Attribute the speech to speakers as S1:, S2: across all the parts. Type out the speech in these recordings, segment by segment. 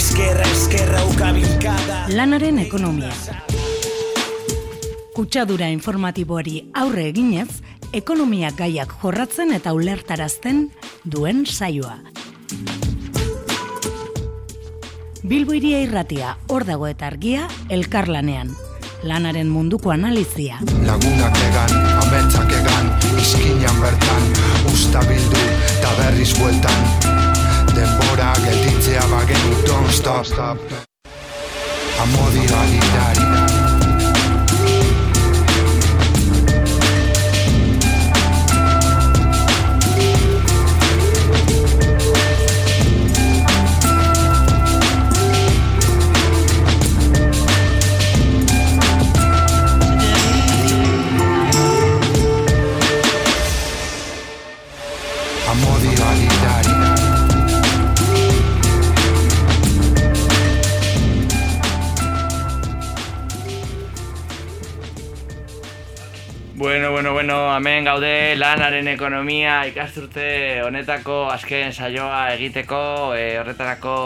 S1: Eskerra, eskerra, ukabilkada
S2: Lanaren ekonomia. Kutsadura informatiboari aurre eginez, ekonomia gaiak jorratzen eta ulertarazten duen saioa. Bilbo iria irratia, hor dago eta argia, elkarlanean. Lanaren munduko analizia.
S3: Lagunak egan, ametsak egan, izkinan bertan Usta bildu, eta berriz bueltan Denbora gelditzea bagenu, don't stop. Amodi
S4: hemen gaude lanaren ekonomia ikasturte honetako azken saioa egiteko, e, horretarako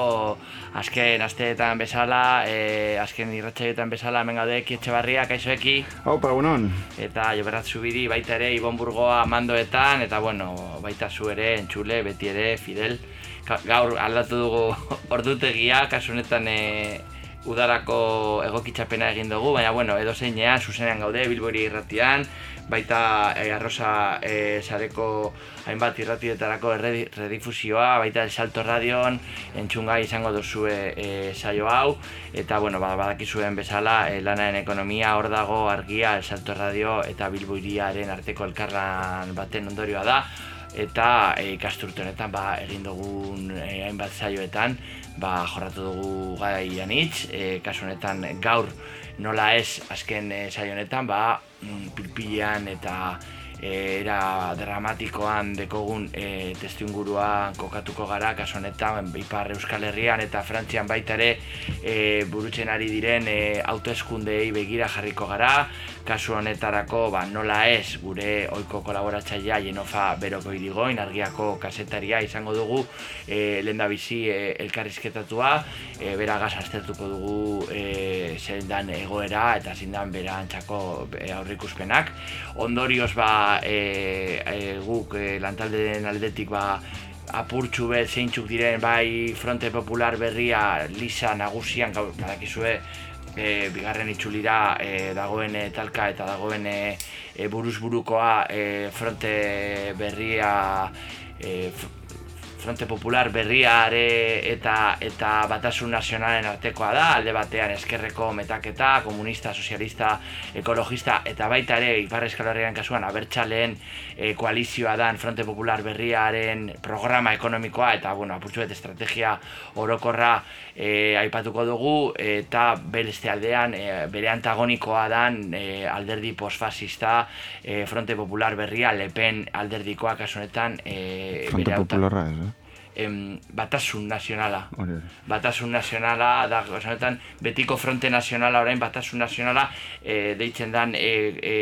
S4: azken asteetan bezala, e, azken irratxaioetan bezala hemen gaude kietxe barria, kaixoeki,
S5: Haupa, egunon.
S4: eta joberat zubiri baita ere Ibon Burgoa mandoetan, eta bueno, baita zu ere, entxule, beti ere, Fidel, gaur aldatu dugu ordutegia, kasu honetan e, udarako egokitxapena egin dugu, baina bueno, edo zeinean, zuzenean gaude, Bilbori irratian, baita e, arroza e, sareko hainbat irratietarako redifusioa, baita El Salto Radion, entzungai izango duzue e, saio hau, eta bueno, ba, badakizuen bezala, e, lanaren ekonomia, hor dago argia, El Salto Radio eta Bilbo hiriaren arteko elkarlan baten ondorioa da, eta e, ikasturte honetan ba, egin dugun e, hainbat saioetan ba, jorratu dugu gai anitz, e, kasu honetan gaur nola ez azken e, saio honetan ba, mm, pilpilean eta e, era dramatikoan dekogun e, testuinguruan kokatuko gara, kasu honetan Ipar Euskal Herrian eta Frantzian baita ere e, burutzen ari diren e, hauteskundei begira jarriko gara, kasu honetarako ba, nola ez gure ohiko kolaboratzailea Jenofa Beroko irigoin, argiako kasetaria izango dugu e, lehendabizi e, elkarrizketatua, e, beragaz aztertuko dugu e, zein dan egoera eta zein dan bera antxako e, aurrikuspenak. Ondorioz ba, e, e, guk e, lantaldeen aldetik ba, apurtxu bet zeintzuk diren bai Fronte Popular berria lisa nagusian gaur badakizue e, bigarren itzulira e, dagoen talka eta dagoen e, e, buruz burukoa e, fronte berria e, Fronte Popular berriare eta eta batasun nazionalen artekoa da, alde batean eskerreko metaketa, komunista, sozialista, ekologista eta baita ere Ipar Euskal Herrian kasuan abertzaleen e, koalizioa dan Fronte Popular berriaren programa ekonomikoa eta bueno, apurtxu bet estrategia orokorra e, aipatuko dugu eta beste aldean e, bere antagonikoa dan e, alderdi posfasista e, Fronte Popular berria Le Pen alderdikoa kasu honetan e,
S5: Fronte
S4: auta-
S5: popularra ez, eh?
S4: Em, batasun nazionala.
S5: Hori.
S4: Batasun nazionala da, oza, honetan, betiko fronte nazionala orain batasun nazionala e, deitzen dan e, e,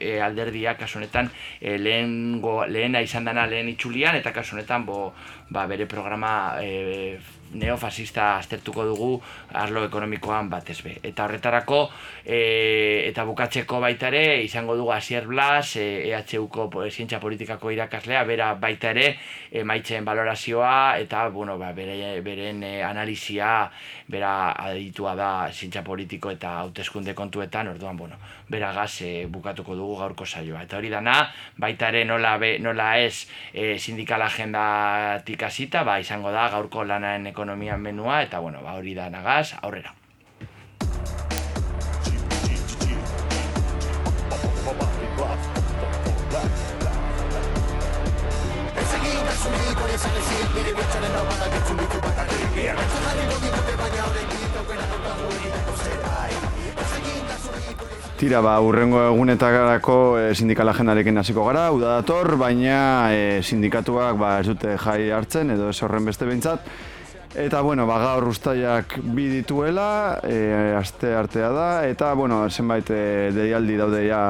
S4: e, alderdia kasu honetan e, lehen lehena izan dana lehen itxulian eta kasu honetan bo, ba, bere programa e, neofasista aztertuko dugu arlo ekonomikoan batez be. Eta horretarako e, eta bukatzeko baita ere izango dugu Asier Blas, e, EHUko po- zientzia politikako irakaslea, bera baita ere emaitzen valorazioa eta bueno, ba, bere, beren e, analizia bera aditua da zientzia politiko eta hauteskunde kontuetan, orduan bueno, beragaz e, bukatuko dugu gaurko saioa. Eta hori dana, baita ere nola, be, nola ez e, sindikal agendatik hasita, ba, izango da gaurko lanaren ekonomian menua, eta bueno, ba, hori da nagaz, aurrera.
S5: Tira, ba, urrengo egunetarako e, sindikal agendarekin hasiko gara, uda dator, baina e, sindikatuak ba, ez dute jai hartzen, edo ez horren beste behintzat. Eta, bueno, ba, gaur ustaiak bi dituela, e, aste artea da, eta, bueno, zenbait e, deialdi daude ja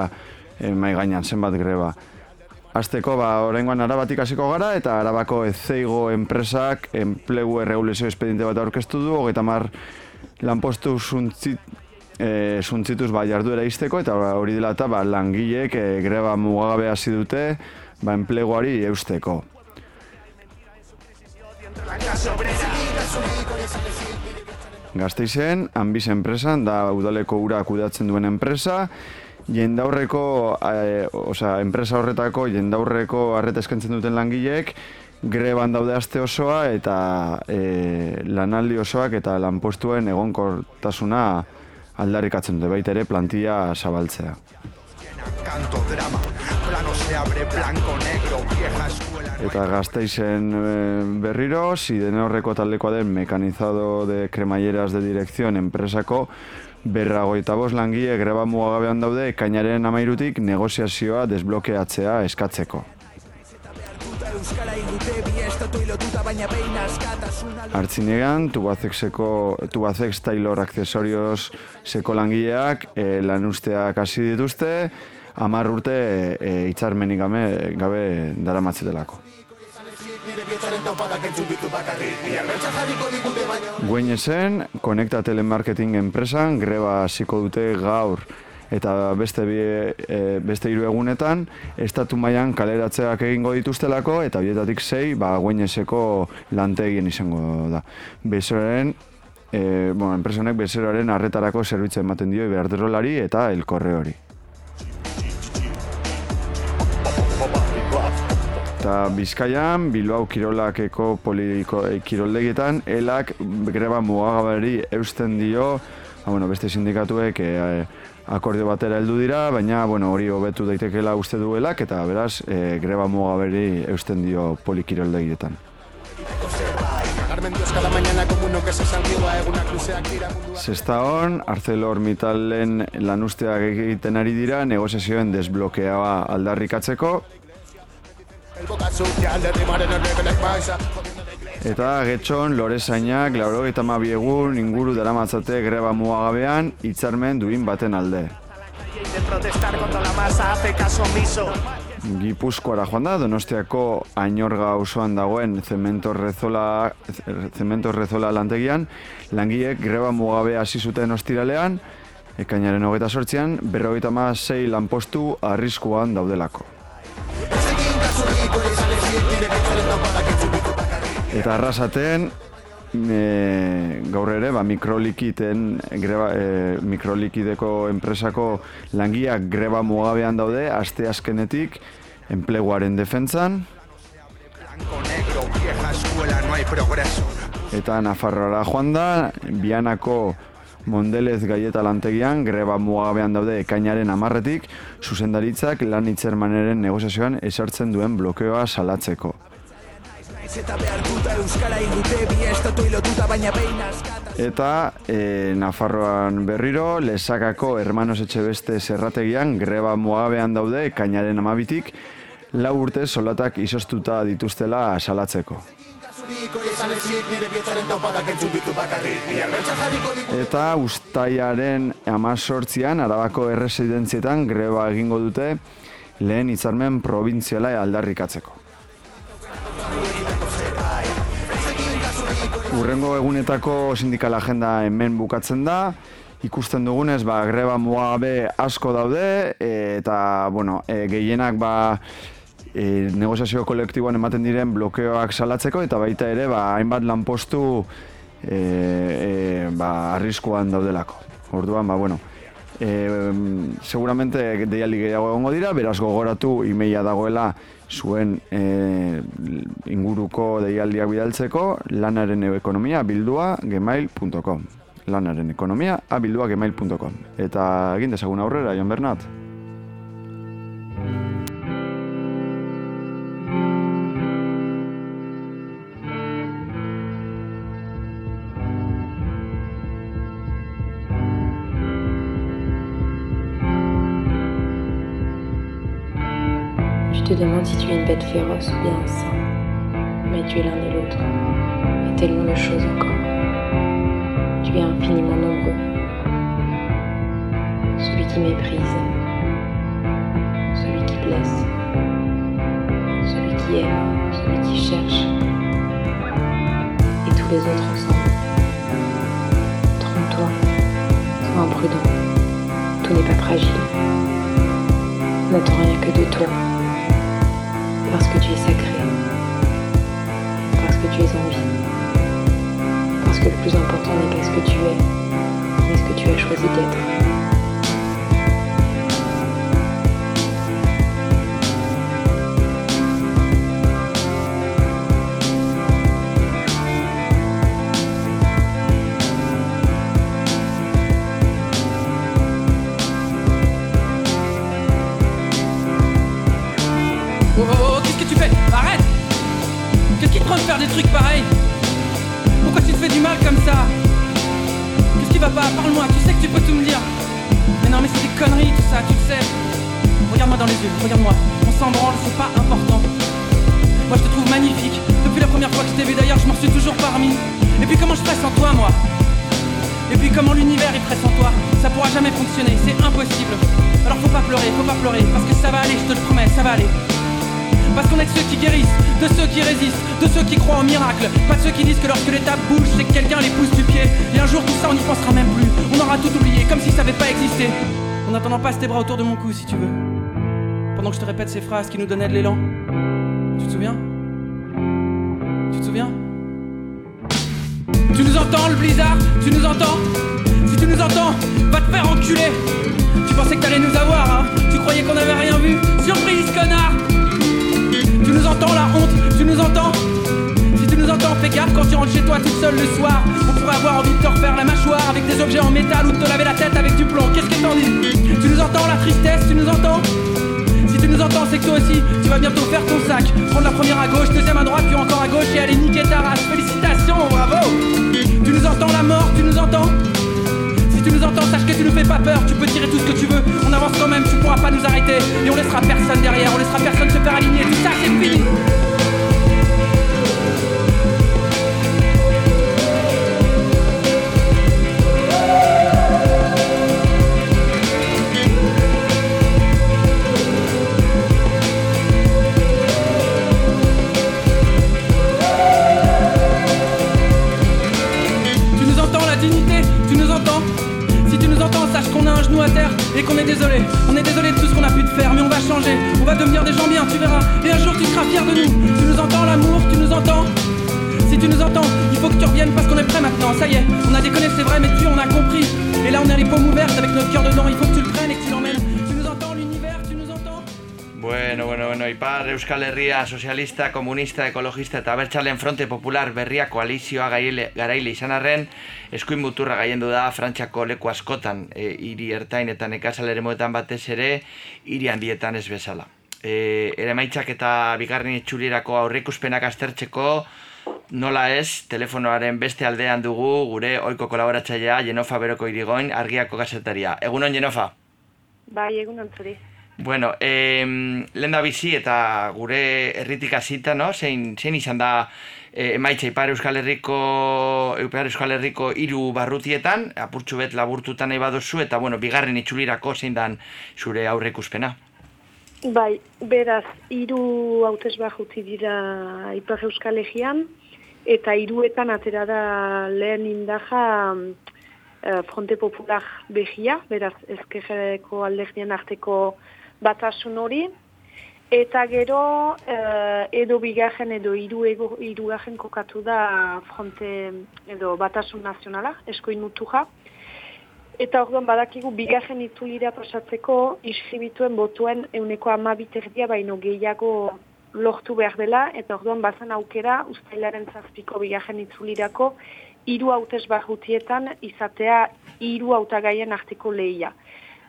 S5: e, mai gainean, zenbat greba. Azteko, ba, oraingoan arabatik hasiko gara, eta arabako ezeigo enpresak enplegu erregulazio espediente bat aurkeztu du, hogeita mar lanpostu suntzit, e, suntzituz ba, jarduera izteko, eta hori dela eta ba, langileek e, greba mugagabe hasi dute ba, enpleguari eusteko. Gasteizen, Ambiz enpresan, da udaleko ura kudatzen duen enpresa, jendaurreko, e, osea, enpresa horretako jendaurreko arreta eskentzen duten langileek, greban daude aste osoa eta e, lanaldi osoak eta lanpostuen egonkortasuna aldarrikatzen dute baita ere plantilla zabaltzea. Eta gazteizen e, berriro, ziden horreko taldekoa den mekanizado de kremalleras de dirección enpresako berragoita bost langile greba mugagabean daude ekainaren amairutik negoziazioa desblokeatzea eskatzeko. Artzinegan, Tubazexeko, Tubazex Taylor Accesorios seko langileak e, lanusteak hasi dituzte, amar urte e, itxarmenik gabe, gabe dara matzetelako. Gueñesen, Konekta Telemarketing enpresan greba hasiko dute gaur eta beste bi, e, beste hiru egunetan estatu mailan kaleratzeak egingo dituztelako eta bietatik sei ba Gueñeseko lantegien izango da. Besoren e, bueno, enpresonek bezeroaren arretarako zerbitzu ematen dio iberdrolari eta elkorre hori. Eta Bizkaian, Bilbao Kirolakeko politiko e, kiroldegietan, elak greba mugagabari eusten dio, ba, bueno, beste sindikatuek e, akordio batera heldu dira, baina bueno, hori hobetu daitekeela uste duelak, eta beraz, e, greba mugagabari eusten dio polikiroldegietan. Zesta hon, Arcelor Mitalen lanusteak egiten ari dira negoziazioen desblokeaua aldarrikatzeko. Eta getxon, lore zainak, lauro eta mabiegun inguru dara matzate greba muagabean, hitzarmen duin baten alde. Gipuzkoara joan da, Donostiako Ainorga osoan dagoen Cemento Rezola, Cemento Rezola lantegian, langiek greba mugabe hasi zuten ostiralean, ekainaren hogeita sortzean, berrogeita ma sei lanpostu arriskuan daudelako. Eta arrasaten, e, gaur ere, ba, mikrolikiten, greba, e, mikrolikideko enpresako langiak greba mugabean daude, aste azkenetik, enpleguaren defentzan. Eta Nafarroara joan da, Bianako Mondelez gaieta lantegian, greba mugabean daude ekainaren amarretik, zuzendaritzak lan hitzermaneren negoziazioan esartzen duen blokeoa salatzeko. Eta e, Nafarroan berriro, lesakako hermanos etxe beste zerrategian greba mugabean daude ekainaren amabitik, lau urte solatak izostuta dituztela salatzeko. Eta ustaiaren amazortzian, arabako erresidentzietan greba egingo dute lehen hitzarmen probintziala aldarrikatzeko. Urrengo egunetako sindikal agenda hemen bukatzen da, ikusten dugunez, ba, greba mugabe asko daude, eta, bueno, e, gehienak, ba, e, negoziazio kolektiboan ematen diren blokeoak salatzeko eta baita ere ba, hainbat lanpostu e, e, ba, arriskuan daudelako. Orduan, ba, bueno, e, seguramente deialdi gehiago egongo dira, beraz gogoratu imeia dagoela zuen e, inguruko deialdiak bidaltzeko lanaren ekonomia bildua gemail.com lanaren ekonomia abildua gemail.com eta egin dezagun aurrera, Jon Bernat?
S6: Demande si tu es une bête féroce ou bien un saint. Mais tu es l'un et l'autre, et tellement de choses encore. Tu es infiniment nombreux. Celui qui méprise, celui qui blesse, celui qui aime, celui qui cherche, et tous les autres ensemble. Trompe-toi, sois imprudent, tout n'est pas fragile n'attends rien que de toi. Parce que tu es sacré. Parce que tu es en vie. Parce que le plus important n'est pas ce que tu es, mais ce que tu as choisi d'être.
S7: Regarde-moi. On s'en branle, c'est pas important. Moi je te trouve magnifique. Depuis la première fois que je t'ai vu d'ailleurs, je m'en suis toujours parmi. Et puis comment je presse en toi, moi? Et puis comment l'univers il presse en toi? Ça pourra jamais fonctionner, c'est impossible. Alors faut pas pleurer, faut pas pleurer, parce que ça va aller, je te le promets, ça va aller. Parce qu'on est de ceux qui guérissent, de ceux qui résistent, de ceux qui croient en miracle. Pas de ceux qui disent que lorsque l'étape bouge, c'est que quelqu'un les pousse du pied. Et un jour tout ça on n'y pensera même plus. On aura tout oublié, comme si ça n'avait pas existé. En attendant, passe tes bras autour de mon cou si tu veux. Pendant que je te répète ces phrases qui nous donnaient de l'élan. Tu te souviens? Tu te souviens? Tu nous entends le blizzard? Tu nous entends? Si tu nous entends, va te faire enculer. Tu pensais que t'allais nous avoir, hein? Tu croyais qu'on avait rien vu? Surprise, connard! Tu nous entends la honte? Tu nous entends? Si tu nous entends, fais gaffe quand tu rentres chez toi toute seule le soir. On pourrait avoir envie de te refaire la mâchoire Avec des objets en métal ou de te laver la tête avec du plomb. Qu'est-ce que t'en dis? Tu nous entends la tristesse? Tu nous entends? Tu nous entends, c'est que toi aussi, tu vas bientôt faire ton sac. Prendre la première à gauche, deuxième à droite, puis encore à gauche et aller niquer ta race. Félicitations, bravo Tu nous entends la mort, tu nous entends? Si tu nous entends, sache que tu nous fais pas peur, tu peux tirer tout ce que tu veux. On avance quand même, tu pourras pas nous arrêter. Et on laissera personne derrière, on laissera personne se faire aligner. Tout ça, c'est fini et qu'on est désolé. On est désolé de tout ce qu'on a pu te faire, mais on va changer. On va devenir des gens bien, tu verras. Et un jour tu seras fier de nous. Tu nous entends l'amour, tu nous entends? Si tu nous entends, il faut que tu reviennes parce qu'on est prêt maintenant. Ça y est, on a déconné, c'est vrai, mais tu on a compris. Et là on a les paumes ouvertes avec notre cœur dedans. Il faut que tu le prennes
S4: Bueno, bueno, bueno, Ipar Euskal Herria sozialista, komunista, ekologista eta abertzalen fronte popular berria koalizioa gaile, garaile izan arren, eskuin muturra gaiendu da Frantziako leku askotan, e, hiri ertain eta nekazal eremuetan batez ere, hiri handietan ez bezala. E, ere maitzak eta bigarren itxulirako aurreikuspenak aztertzeko, nola ez, telefonoaren beste aldean dugu gure oiko kolaboratzailea Jenofa Beroko irigoin argiako gazetaria. Egunon Jenofa?
S8: Bai, egun antzuri.
S4: Bueno, eh, lehen da bizi eta gure herritik hasita, no? Zein, zein izan da eh, emaitza Ipar Euskal Herriko Ipar Euskal Herriko hiru barrutietan, apurtxu bet laburtutan nahi baduzu eta bueno, bigarren itxulirako zein dan zure aurreikuspena.
S8: Bai, beraz, hiru hautesbak utzi dira Ipar Euskal Egean, eta hiruetan atera da lehen indaja eh, Fronte Popular behia, beraz, ezkerreko alderdien arteko batasun hori, eta gero eh, edo bigarren edo hiru ego- hirugarren kokatu da Fronte edo batasun nazionala, eskoin mutuja, Eta orduan badakigu bigarren itulira pasatzeko iskribituen botuen euneko amabiterdia baino gehiago lortu behar dela, eta orduan bazan aukera ustailaren zazpiko bigarren itzulirako hiru hautes barrutietan izatea hiru hautagaien arteko lehia.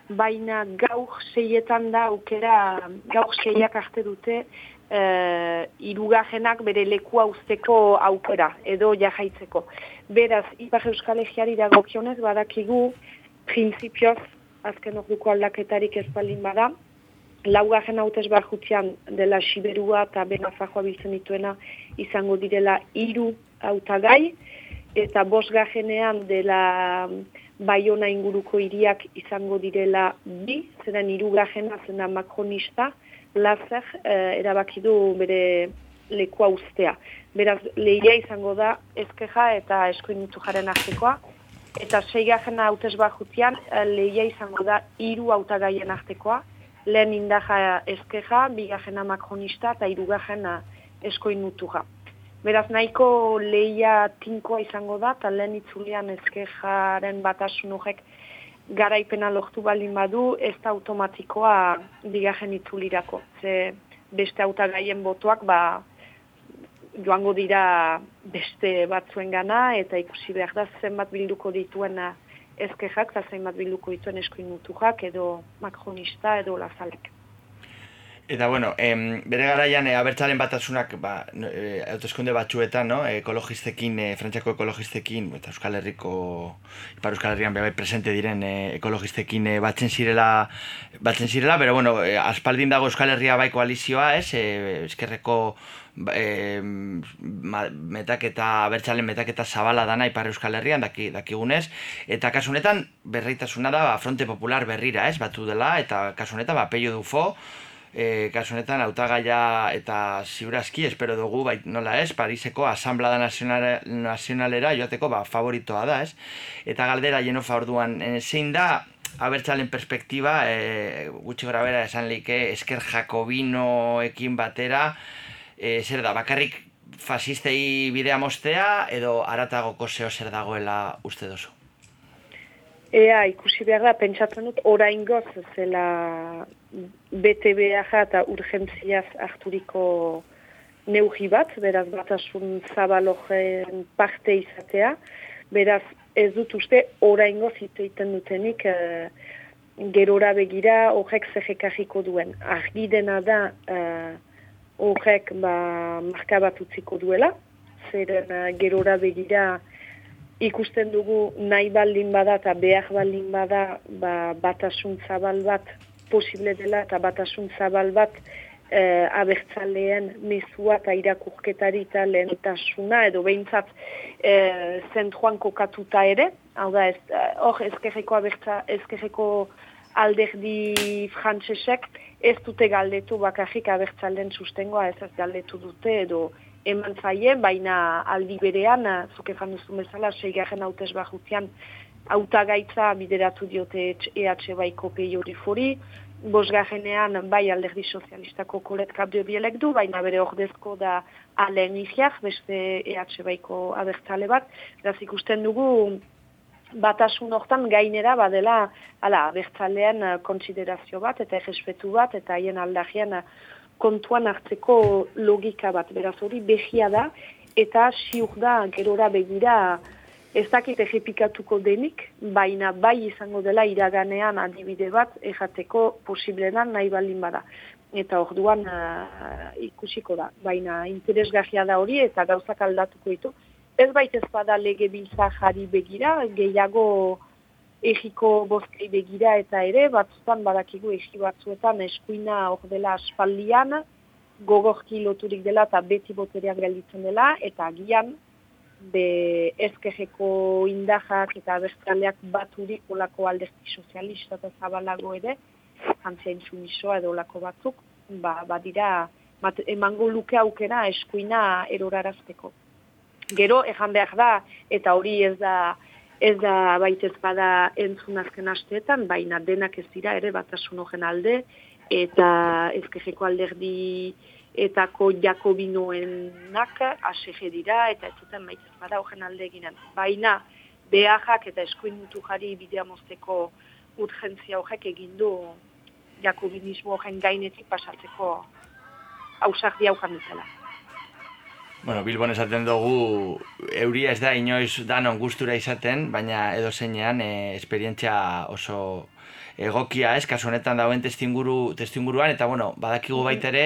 S8: Baina gaur seietan da aukera, gaur seiak arte dute eh, hirugarrenak bere lekua usteko aukera, edo jahaitzeko. Beraz, Ipar Euskal Egiari dagokionez badakigu printzipioz, azken orduko aldaketarik ez baldin bada, laugarren hautez barjutzean dela Siberua eta Benafajoa biltzen dituena izango direla hiru hautagai, eta bosgarrenean dela Baiona inguruko hiriak izango direla bi, zeren hirugarrena zena makronista, lazer eh, erabaki du bere lekua ustea. Beraz, lehia izango da ezkeja eta eskuinutu jaren artekoa, eta seigarren hautez bajutian lehia izango da hiru hautagaien artekoa, lehen indaja ezkeja, bigarrena makronista eta hirugarrena eskoinutuja. Beraz, nahiko lehia tinkoa izango da, eta lehen itzulian ezkejaren batasun horrek garaipena lortu baldin badu, ez da automatikoa bigarren itzulirako. Ze beste hautagaien botoak, ba, joango dira beste batzuen gana, eta ikusi behar da zenbat bilduko dituen ezkejak, eta zenbat bilduko dituen eskoinutuak, edo makronista, edo lazalek.
S4: Eta bueno, em, bere garaian e, abertzaren batasunak ba, e, autoskunde batzuetan, no? ekologistekin, e, frantziako ekologistekin, eta Euskal Herriko, Ipar Euskal Herrian bai presente diren e, ekologistekin e, batzen zirela, batzen zirela, pero bueno, e, aspaldin dago Euskal Herria bai koalizioa, ez, e, eskerreko e, metaketa, abertzalen metaketa zabala dana Ipar Euskal Herrian, daki, dakigunez, eta kasunetan berreitasuna da ba, Fronte Popular berrira, ez, batu dela, eta kasunetan ba, peio dufo, e, kasu honetan hautagaia eta ziurazki espero dugu bai nola ez Pariseko Asamblada Nazionalera joateko ba favoritoa da, ez? Eta galdera Jenofa orduan e, zein da abertzalen perspektiba e, gutxi gora bera esan like esker jakobinoekin batera e, zer da bakarrik fasistei bidea mostea edo aratagoko zeo zer dagoela uste dozu?
S8: Ea, ikusi behar da, pentsatzen dut, orain goz, zela BTBA eta urgentziaz harturiko neugi bat, beraz batasun zabalojen parte izatea, beraz ez dut uste orain goz iteiten dutenik e, gerora begira horrek zehekarriko duen. Argi dena da eh, horrek ba, marka bat utziko duela, zeren uh, gerora begira ikusten dugu nahi baldin bada eta behar baldin bada ba, batasun zabal bat posible dela eta batasun zabal bat e, abertzaleen mezua eta irakurketari eta lehentasuna edo behintzat e, zentruan kokatuta ere, hau da, ez, eh, hor ezkerreko abertza, ezkerreko alderdi frantzesek ez dute galdetu bakarrik abertzalen sustengoa ez ez galdetu dute edo eman zaie, baina aldi berean, eh, zuke fan duzu bezala, seigarren hautez bajutzean, autagaitza bideratu diote EH baiko peiori fori, bosgarrenean bai alderdi sozialistako kolet kabdio bielek du, baina bere ordezko da alen iziak, beste EH baiko abertzale bat, eraz ikusten dugu batasun hortan gainera badela ala, abertzalean eh, kontsiderazio bat eta errespetu bat eta haien aldagian kontuan hartzeko logika bat, beraz hori behia da, eta siuk da, gerora begira, ez dakit egipikatuko denik, baina bai izango dela iraganean adibide bat errateko posiblenan nahi baldin bada. Eta orduan uh, ikusiko da, baina interesgahia da hori eta gauzak aldatuko ditu. Ez baita ez bada lege jari begira, gehiago egiko bozkei begira eta ere, batzutan badakigu egi batzuetan eskuina hor dela aspaldian, gogorki loturik dela eta beti boterean gelditzen dela, eta agian be ezkejeko indahak eta abertzaleak baturik olako aldezki sozialista eta zabalago ere, jantzia intsumisoa edo olako batzuk, ba, badira emango luke aukera eskuina erorarazteko. Gero, ejan behar da, eta hori ez da, ez da baitez bada entzun azken asteetan, baina denak ez dira ere batasun horren alde, eta ezkejeko alderdi etako jakobinoenak asege dira, eta ez zuten baitez bada horren alde eginen. Baina behajak eta eskuin mutu jari bidea mozteko urgentzia horrek egindu jakobinismo horren gainetik pasatzeko hausak diaukan dutela.
S4: Bueno, Bilbon esaten dugu euria ez da inoiz danon gustura izaten, baina edo zeinean e, esperientzia oso egokia ez, kasu honetan dauen testinguru, testinguruan, eta bueno, badakigu baitere,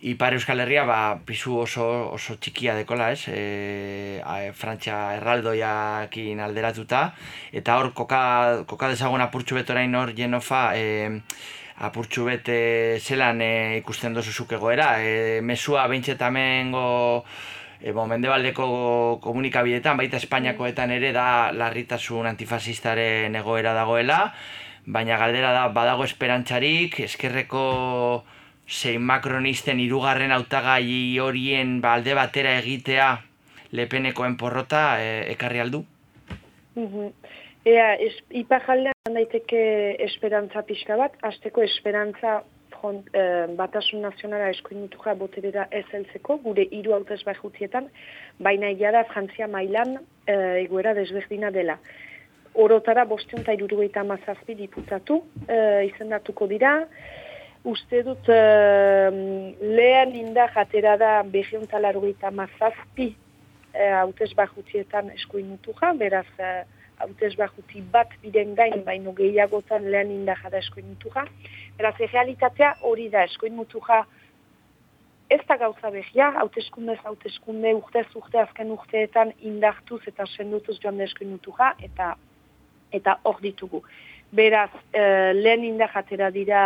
S4: Ipar Euskal Herria ba, pisu oso, oso txikia dekola, ez? E, a, Frantzia erraldoiakin alderatuta, eta hor koka, koka dezagun apurtxu betorain hor jenofa, e, apurtxu bete zelan e, ikusten dozu zuk egoera. E, mesua bentsetamen e, mendebaldeko komunikabidetan, baita Espainiakoetan ere da larritasun antifasistaren egoera dagoela, baina galdera da badago esperantzarik, eskerreko zein makronisten irugarren hautagai horien ba, alde batera egitea lepenekoen porrota e, ekarri aldu?
S8: Mhm. Ea, es, ipajaldean daiteke esperantza pixka bat, azteko esperantza front, eh, batasun nazionala eskuinutuja boterera ez heltzeko, gure hiru hautez bajutietan, baina egia da Frantzia mailan eh, egoera desberdina dela. Orotara bostion eta irurugaita mazazpi diputatu eh, izendatuko dira, uste dut eh, lehen inda jatera da behiontalarrogeita mazazpi eh, hautez bajutietan eskuinutuja, beraz eh, hautez bajuti bat biren gain, baino gehiagotan lehen inda da eskuinutuja, Beraz, realitatea hori da, eskoin mutuja ez da gauza behia, hauteskunde ez hauteskunde, urtez urte azken urteetan indartuz eta sendutuz joan da eskoin mutuja, eta eta hor ditugu. Beraz, e, lehen indajatera dira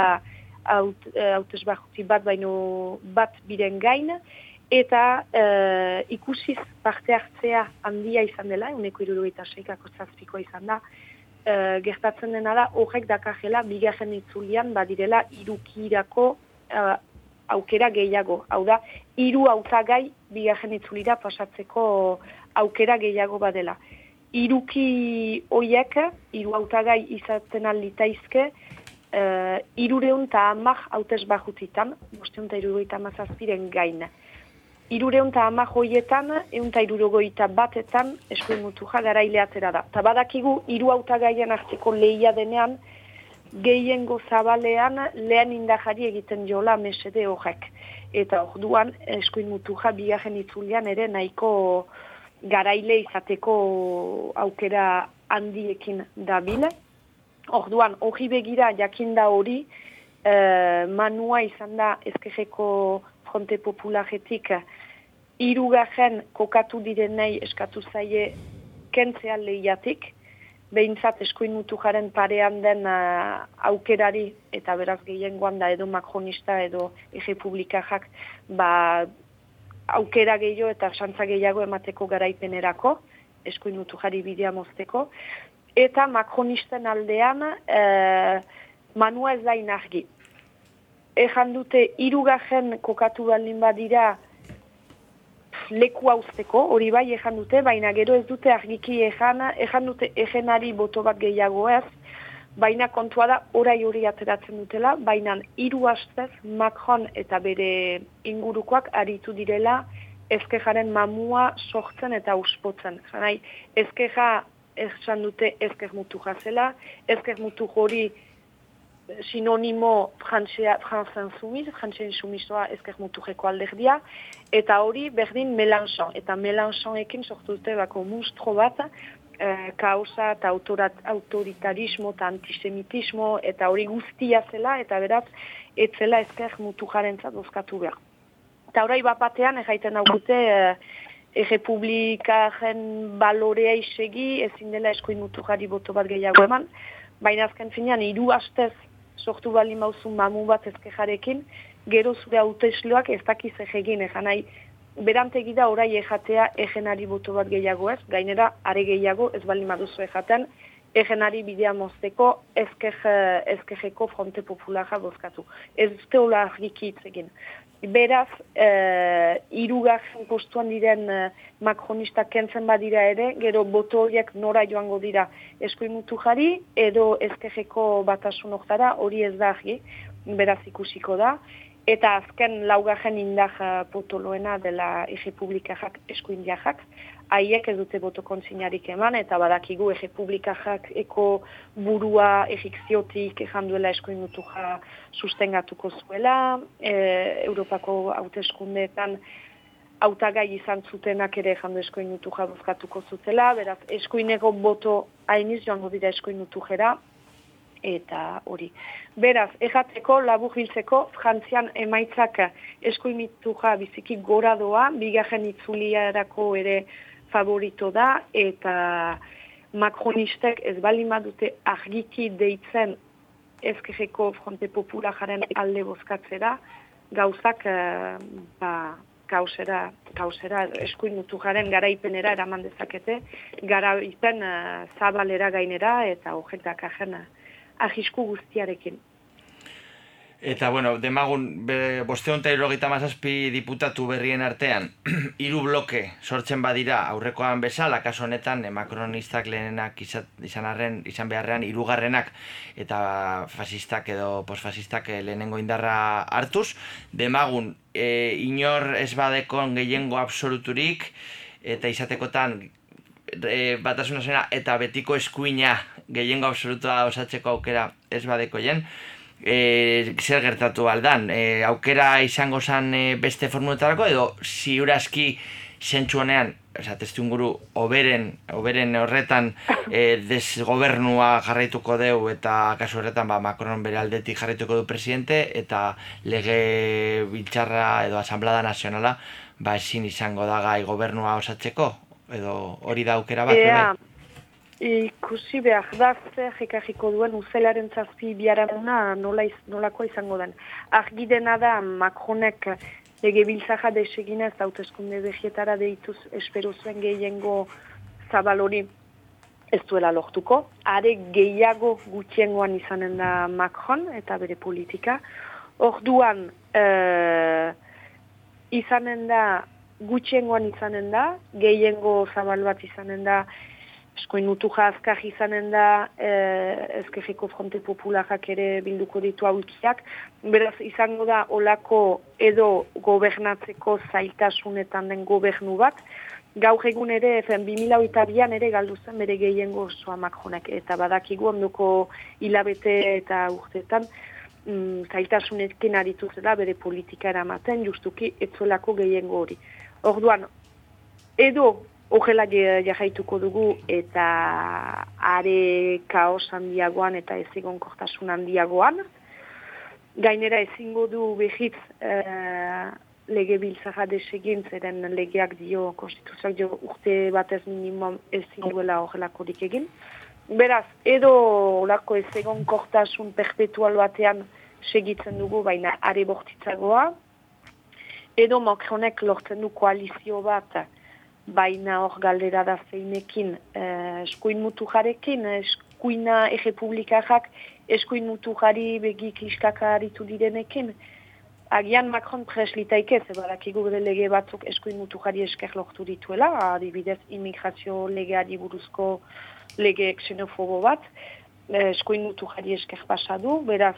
S8: haut, e, bat baino bat biren gain, eta e, ikusiz parte hartzea handia izan dela, uneko iruru eta seikako zazpikoa izan da, e, gertatzen dena da horrek dakajela bigarren itzulian badirela irukirako e, aukera gehiago. Hau da, hiru hautagai bigarren itzulira pasatzeko aukera gehiago badela. Iruki hoiek, hiru hautagai izaten alditaizke, e, irureun eta amak hautez bajutitan, bosteun eta irureun mazazpiren gaina irureun eta ama joietan, eun eta irurogoita batetan eskuen mutuja gara ileatera da. Ta badakigu, iru auta gaien hartzeko lehia denean, gehiengo zabalean lehen indajari egiten jola mesede horrek. Eta orduan eskuin mutuja bigarren itzulian ere nahiko garaile izateko aukera handiekin dabile. Orduan, hori begira jakinda hori, eh, manua izan da ezkejeko fronte popularetik irugajen kokatu direnei eskatu zaie kentzea lehiatik, behintzat eskuin jaren parean den uh, aukerari, eta beraz gehien da edo makronista edo errepublikajak, ba, aukera gehiago eta santza gehiago emateko garaipenerako, eskuin jari bidea mozteko, eta makronisten aldean uh, manua ez da inargi ejan dute irugajen kokatu baldin badira leku hauzteko, hori bai ejan dute, baina gero ez dute argiki ejan, ejan dute egenari boto bat gehiago ez, baina kontua da orai hori ateratzen dutela, baina hiru hastez Macron eta bere ingurukoak aritu direla ezkejaren mamua sortzen eta uspotzen. Janai, ezkeja esan dute ezker mutu jazela, ezker mutu hori sinonimo frantzea, frantzen sumiz, frantzen sumizoa ezker muturreko alderdia, eta hori berdin Melanchon, eta Melanchonekin sortu dute bako mustro bat, eh, kausa eta autoritarismo eta antisemitismo, eta hori guztia zela, eta beraz, etzela ezker mutu jaren dozkatu behar. Eta hori bapatean, egaiten hau gute, eh, errepublikaren balorea isegi, ezin dela eskoin mutu jari boto bat gehiago eman, baina azken finean, hiru hastez sortu bali mauzun mamu bat ezkejarekin, gero zure autoesloak ez dakiz egin, egan nahi, berantegi da orai ejatea egenari boto bat gehiago ez, gainera are gehiago ez bali maduzu ejaten, egenari bidea mozteko ezkejeko fronte populara bozkatu. Ez dute hola argiki egin. Beraz, e, irugarren postuan diren e, makronista kentzen badira ere, gero boto horiek nora joango dira eskuimutu jari, edo ezkejeko batasun oktara, hori ez da argi, beraz ikusiko da. Eta azken laugarren indak potoloena dela Errepublikajak eskuindiajak, haiek ez dute boto kontzinarik eman, eta badakigu Errepublikajak eko burua egikziotik ejanduela eskuinutuja sustengatuko zuela, e, Europako hauteskundeetan hautagai izan zutenak ere jandu eskuinutuja bozkatuko zutela, beraz eskuineko boto hainiz joango dira eskuinutujera, eta hori. Beraz, errateko, labur biltzeko, frantzian emaitzak eskuimituja biziki gora doa, bigarren itzuliarako ere favorito da, eta makronistek ez bali madute argiki deitzen ezkerreko fronte populararen alde bozkatzera, gauzak uh, ba, kausera, kausera eskuin mutu garen garaipenera eraman dezakete, garaipen uh, zabalera gainera eta horretak ajena ahisku guztiarekin.
S4: Eta, bueno, demagun, be, bosteon mazazpi diputatu berrien artean, hiru bloke sortzen badira aurrekoan bezala, kaso honetan, eh, makronistak lehenenak izan, arren, izan beharrean, hirugarrenak eta fasistak edo posfasistak eh, lehenengo indarra hartuz, demagun, e, inor ez badekon gehiengo absoluturik, eta izatekotan e, batasuna zena eta betiko eskuina gehiengo absolutua osatzeko aukera ez badeko jen, e, zer gertatu aldan, e, aukera izango zen e, beste formuletarako edo ziurazki zentsu honean, oza, testu inguru, oberen, oberen horretan e, desgobernua jarraituko deu eta kasu horretan ba, Macron bere aldetik jarraituko du presidente eta lege bitxarra edo asamblada nazionala ba ezin izango da gai gobernua osatzeko? Edo hori da aukera bat
S8: Ea, ikusi behar da zer ekarriko duen uzelaren zazpi biaramuna nola iz, nolako izango den. Argi dena da Macronek lege biltzaja deseginez hauteskunde behietara deituz espero zuen gehiengo zabalori ez duela lortuko. Are gehiago gutxiengoan izanen da Macron eta bere politika. Orduan eh, izanen da gutxiengoan izanen da, gehiengo zabal bat izanen da, eskoin utuja azkar izanen da, eh, ezkerriko fronte popularak ere bilduko ditu aulkiak, beraz izango da olako edo gobernatzeko zailtasunetan den gobernu bat, gaur egun ere, fen 2008an ere galdu zen bere gehiengo osoa Macronek, eta badakigu ondoko hilabete eta urtetan, mm, zailtasunekin aritu zela bere politika eramaten, justuki etzuelako gehiengo hori. Orduan, edo horrela jarraituko dugu eta are kaos handiagoan eta ez egon kortasun handiagoan. Gainera ezingo du behitz e, lege biltzara desegin, zeren legeak dio, konstituzioak dio urte batez minimum ezin duela horrelakorik egin. Beraz, edo olako ez egon kortasun perpetual batean segitzen dugu, baina are bortitzagoa, edo Macronek lortzen du koalizio bat, baina hor galdera da zeinekin eh, eskuin mutu jarekin, eskuina errepublikajak eskuin mutu jari begik iskakaritu direnekin. Agian Macron preslitaik ez, badak gure lege batzuk eskuin mutu jari esker lortu dituela, adibidez immigrazio legeari buruzko lege xenofobo bat, eh, eskuin mutu jari esker pasadu, beraz,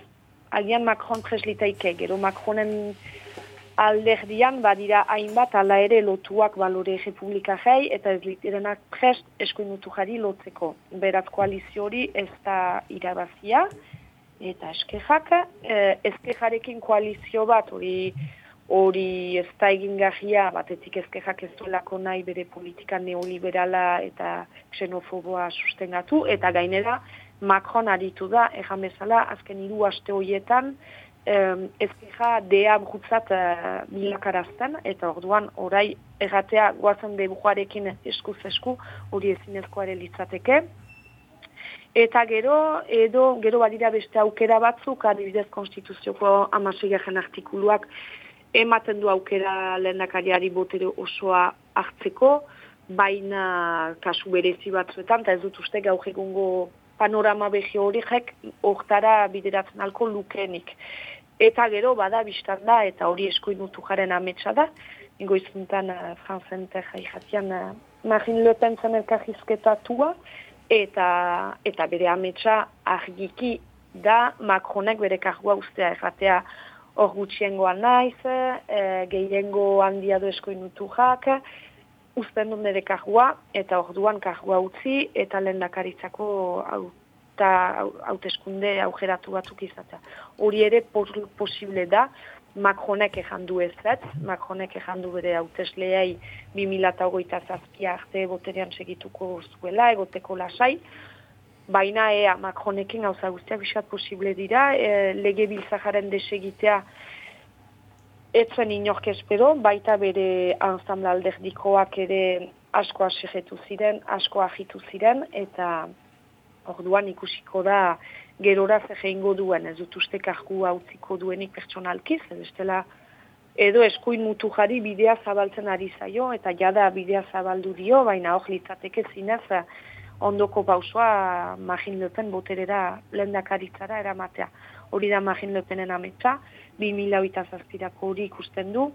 S8: agian Macron preslitaik gero Macronen alderdian badira hainbat ala ere lotuak balore republika jai eta ez literenak prest eskuinutu jari lotzeko. Berat koalizio hori ez da irabazia eta eskejak, eh, eskejarekin koalizio bat hori hori ez da egin gajia, batetik ezkejak ez duelako nahi bere politika neoliberala eta xenofoboa sustengatu, eta gainera Macron aritu da, ejan bezala, azken hiru aste horietan, um, ezkeja dea brutzat uh, eta orduan orai erratea guazen debujoarekin eskuz esku, hori ere litzateke. Eta gero, edo, gero badira beste aukera batzuk, adibidez konstituzioko amasegaren artikuluak, ematen du aukera lehendakariari botere osoa hartzeko, baina kasu berezi batzuetan, eta ez dut uste gaur egungo panorama behi horiek hortara bideratzen alko lukenik. Eta gero, bada, biztan da, eta hori eskuin mutu jaren ametsa da. Ingo izuntan, uh, eh, franzente jaihatian, uh, eh, Marin Le Pen zen elkarrizketatua, eta, eta bere ametsa argiki da Macronek bere kargua ustea erratea hor gutxiengoa naiz, e, gehiengo handia du eskuin mutu jak, usten dut nire kargua, eta orduan kargua utzi, eta lehen dakaritzako eta hauteskunde augeratu batzuk izatea. Hori ere posible da, Macronek ejandu ez zet, Macronek ejandu bere hautesleai 2008 zazpia arte boterean segituko zuela, egoteko lasai, baina ea Macronekin gauza guztiak bisat posible dira, e, lege biltzajaren desegitea etzen inork espero, baita bere ansambla alderdikoak ere asko asegetu ziren, asko agitu ziren, eta orduan ikusiko da gerora zeheingo duen, ez dut uste karku hautziko duenik pertsonalkiz, ez estela edo eskuin mutu jari bidea zabaltzen ari zaio, eta jada bidea zabaldu dio, baina hor litzateke zinez ondoko pausoa Magin Lepen boterera lendakaritzara eramatea. Hori da Magin Lepenen ametsa, 2008 zazpirako hori ikusten du,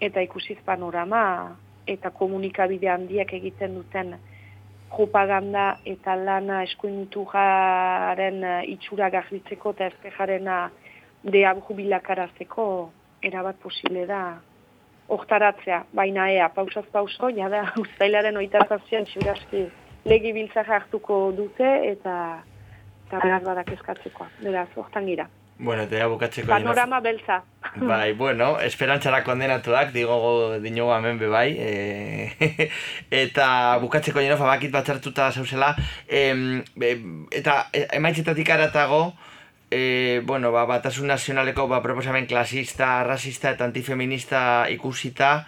S8: eta ikusiz panorama eta komunikabide handiak egiten duten propaganda eta lana eskuinitu jaren itxura garbitzeko eta ezpejarena deabru bilakarazteko erabat posible da oktaratzea, baina ea, pausaz pauso, jada, ustailaren oitazazioan txuraski legi biltzak hartuko dute eta eta beraz badak eskatzeko, beraz, oktan gira.
S4: Bueno, eta bukatzeko...
S8: Panorama beltza.
S4: Bai, bueno, esperantzara kondenatuak, digo dinogu hemen be bai. E, eta bukatzeko jenofa bakit batzartuta zauzela. E, eta emaitzetatik aratago, e, bueno, ba, batasun nazionaleko ba, proposamen klasista, rasista eta antifeminista ikusita,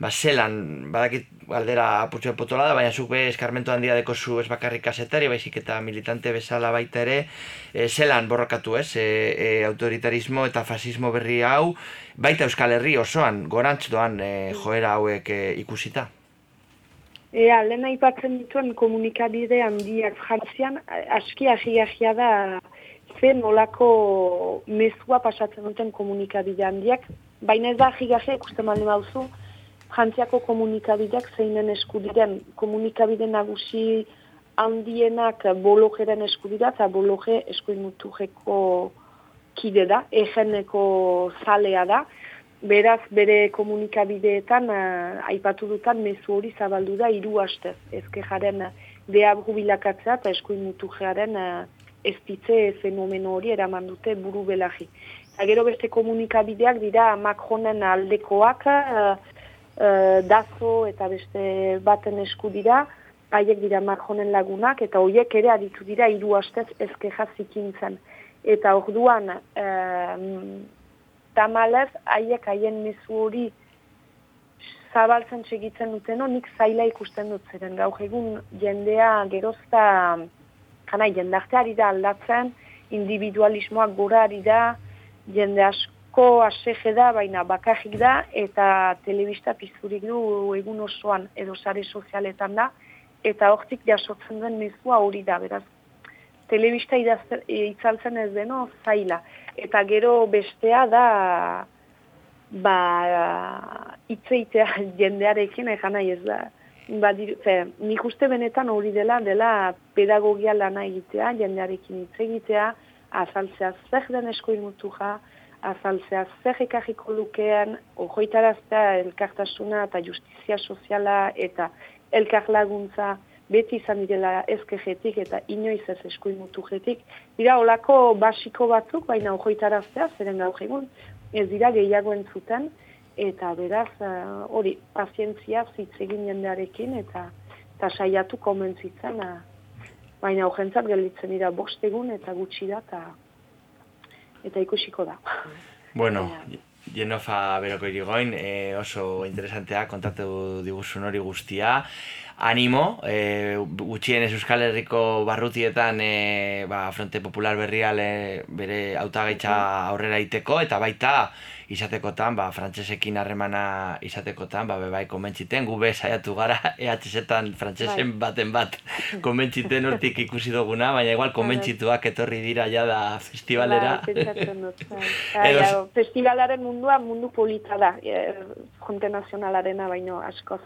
S4: ba, zelan, badakit galdera apurtxo potola da, baina zuk be eskarmentu handia deko zu ez bakarrik kasetari, baizik eta militante bezala baita ere, e, zelan borrokatu ez, e, e, autoritarismo eta fasismo berri hau, baita Euskal Herri osoan, gorantz doan e, joera hauek e, ikusita?
S8: Ea, lehen aipatzen dituen komunikabide handiak jantzian, aski ahi da zen nolako mezua pasatzen duten komunikabide handiak, baina ez da ahi ikusten malde mauzu, Frantziako komunikabideak zeinen eskudiren, komunikabide nagusi handienak bologeren eskudira, eta bologe eskuinutujeko kide da, egeneko zalea da. Beraz, bere komunikabideetan, uh, aipatu dutan, mezu hori zabaldu da, hiru hastez. Ezke jaren deabru bilakatzea eta eskuin mutujearen uh, ez fenomeno hori eraman dute buru belaji. gero beste komunikabideak dira Macronen aldekoak, uh, uh, dazo eta beste baten esku dira, haiek dira marjonen lagunak, eta horiek ere aditu dira hiru hastez ezkeja zikintzen. Eta orduan, um, tamalez, haiek haien mezu hori zabaltzen segitzen duteno, nik zaila ikusten dut zeren. Gaur egun jendea gerozta, jana, jendarteari da aldatzen, individualismoak gora ari da, jende asko, ko asege da, baina bakajik da, eta telebista pizturik du egun osoan edo sare sozialetan da, eta hortik jasotzen den mezua hori da, beraz. Telebista itzaltzen ez deno, zaila. Eta gero bestea da, ba, itzeitea jendearekin, egan nahi ez da. Ba, fe, nik uste benetan hori dela, dela pedagogia lana egitea, jendearekin hitz egitea, azaltzea zer den eskoin mutuja, azaltzea zer ekarriko lukean, ojoitaraztea elkartasuna eta justizia soziala eta elkar laguntza beti izan direla ezkejetik eta inoiz ez eskuin mutu jetik. Dira, olako basiko batzuk, baina ojoitaraztea, zeren gaur egun, ez dira gehiago entzuten, eta beraz, eh, hori, uh, pazientzia zitzegin jendearekin, eta, eta saiatu komentzitzen, uh, baina hojentzat gelditzen dira bostegun eta gutxi da, eta eta ikusiko da.
S4: Bueno, Jenofa beroko irigoin, e, oso interesantea kontatu diguzun hori guztia. Animo, e, gutxien ez Euskal Herriko barrutietan e, ba, Fronte Popular berria bere autagaitza aurrera iteko, eta baita izatekotan, ba, frantsesekin harremana izatekotan, ba, bai konbentziten, gu saiatu gara, EHZ-etan frantsesen bai. baten bat konbentziten hortik ikusi duguna, baina igual konbentzituak etorri dira ja da festivalera.
S8: Bai, festivalaren mundua mundu polita da, e, Fronte Nazionalarena baino askoz,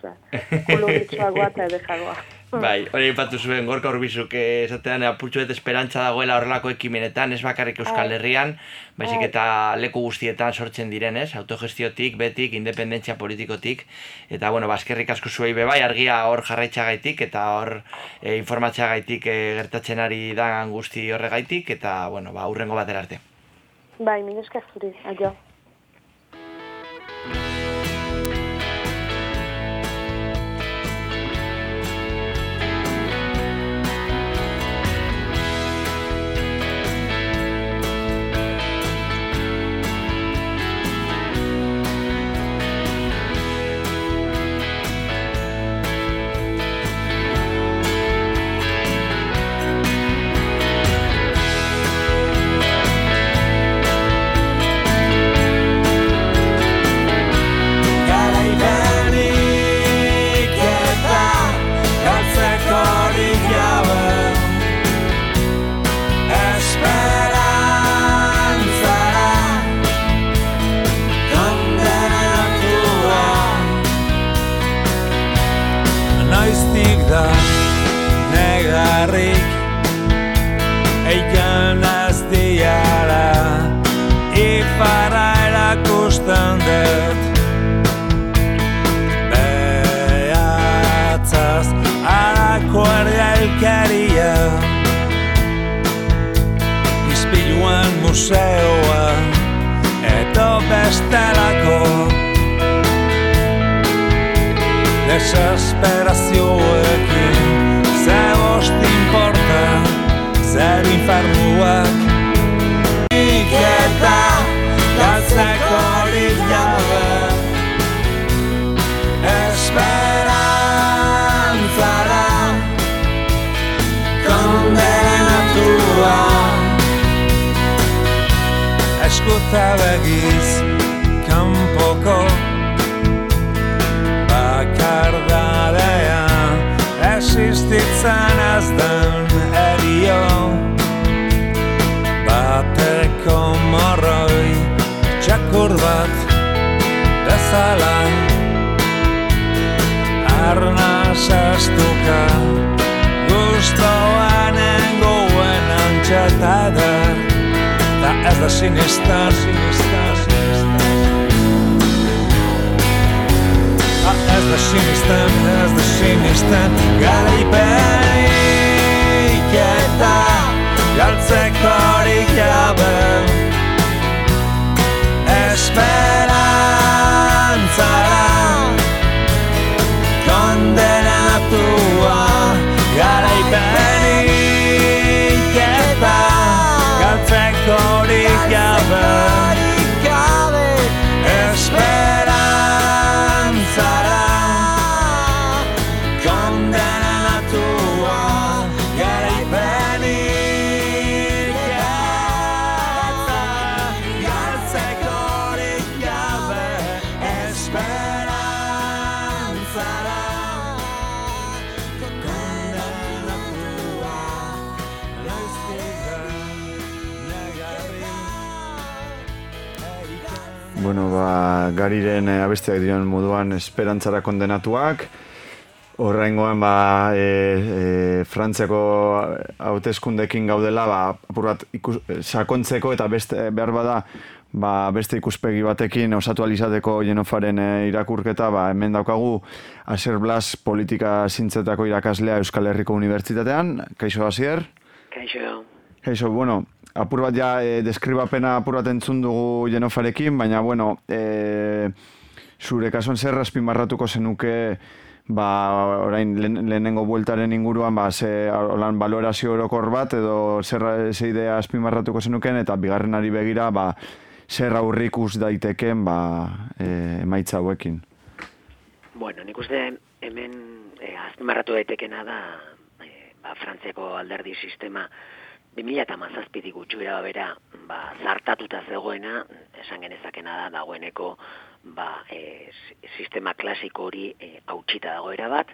S8: koloritxoagoa eta edejagoa.
S4: Bai, hori ipatu zuen gorka horbizuk esatean apurtxuet esperantza dagoela horrelako ekimenetan, ez bakarrik Euskal bai. Herrian, baizik bai. eta leku guztietan sortzen direnez, autogestiotik, betik, independentzia politikotik, eta bueno, baskerrik asko zuei bebai, argia hor jarraitxagaitik, eta hor e, informatxagaitik e, gertatzen ari da guzti horregaitik, eta bueno, ba, urrengo batera arte.
S8: Bai, minezka zuri, adio.
S9: Bestelako Desesperazioekin. Ze bost importa zer infernuak. Iketa galtzeko horik jabe Esperantzara kondenatua. Eskuta begiz Ez den erio Bateko morroi txakur bat bezala Arna sastuka Gustoan engoen antxeta eder Da ez da sinistan, sinistan, Ez da sinistan, ez da sinistan Garaipenik eta galtzeko horik jabe Esperantzara
S5: ba, gariren eh, abesteak dioen moduan esperantzara kondenatuak. Horrengoan, ba, e, e, Frantziako hauteskundekin gaudela, ba, apur bat ikus, sakontzeko eta beste, behar bada, ba, beste ikuspegi batekin osatu alizateko jenofaren e, irakurketa, ba, hemen daukagu Aser Blas politika zintzetako irakaslea Euskal Herriko Unibertsitatean. Kaixo, Asier?
S10: Kaixo,
S5: Kaixo, bueno, apur bat ja e, deskribapena apur bat entzun dugu jenofarekin, baina, bueno, e, zure kasuan zer azpimarratuko zenuke ba, orain lehen- lehenengo bueltaren inguruan, ba, ze holan valorazio orokor bat, edo zer ze idea azpimarratuko zenuken, eta bigarrenari begira, ba, zer aurrikus daiteken, ba, e, emaitza hauekin.
S10: Bueno, nik uste hemen eh, azpimarratu daitekena da eh, ba, Frantziako alderdi sistema 2017 gutxura bera ba, zartatuta zegoena, esan genezakena da dagoeneko ba, si- sistema klasiko hori eh, hautsita dagoera bat,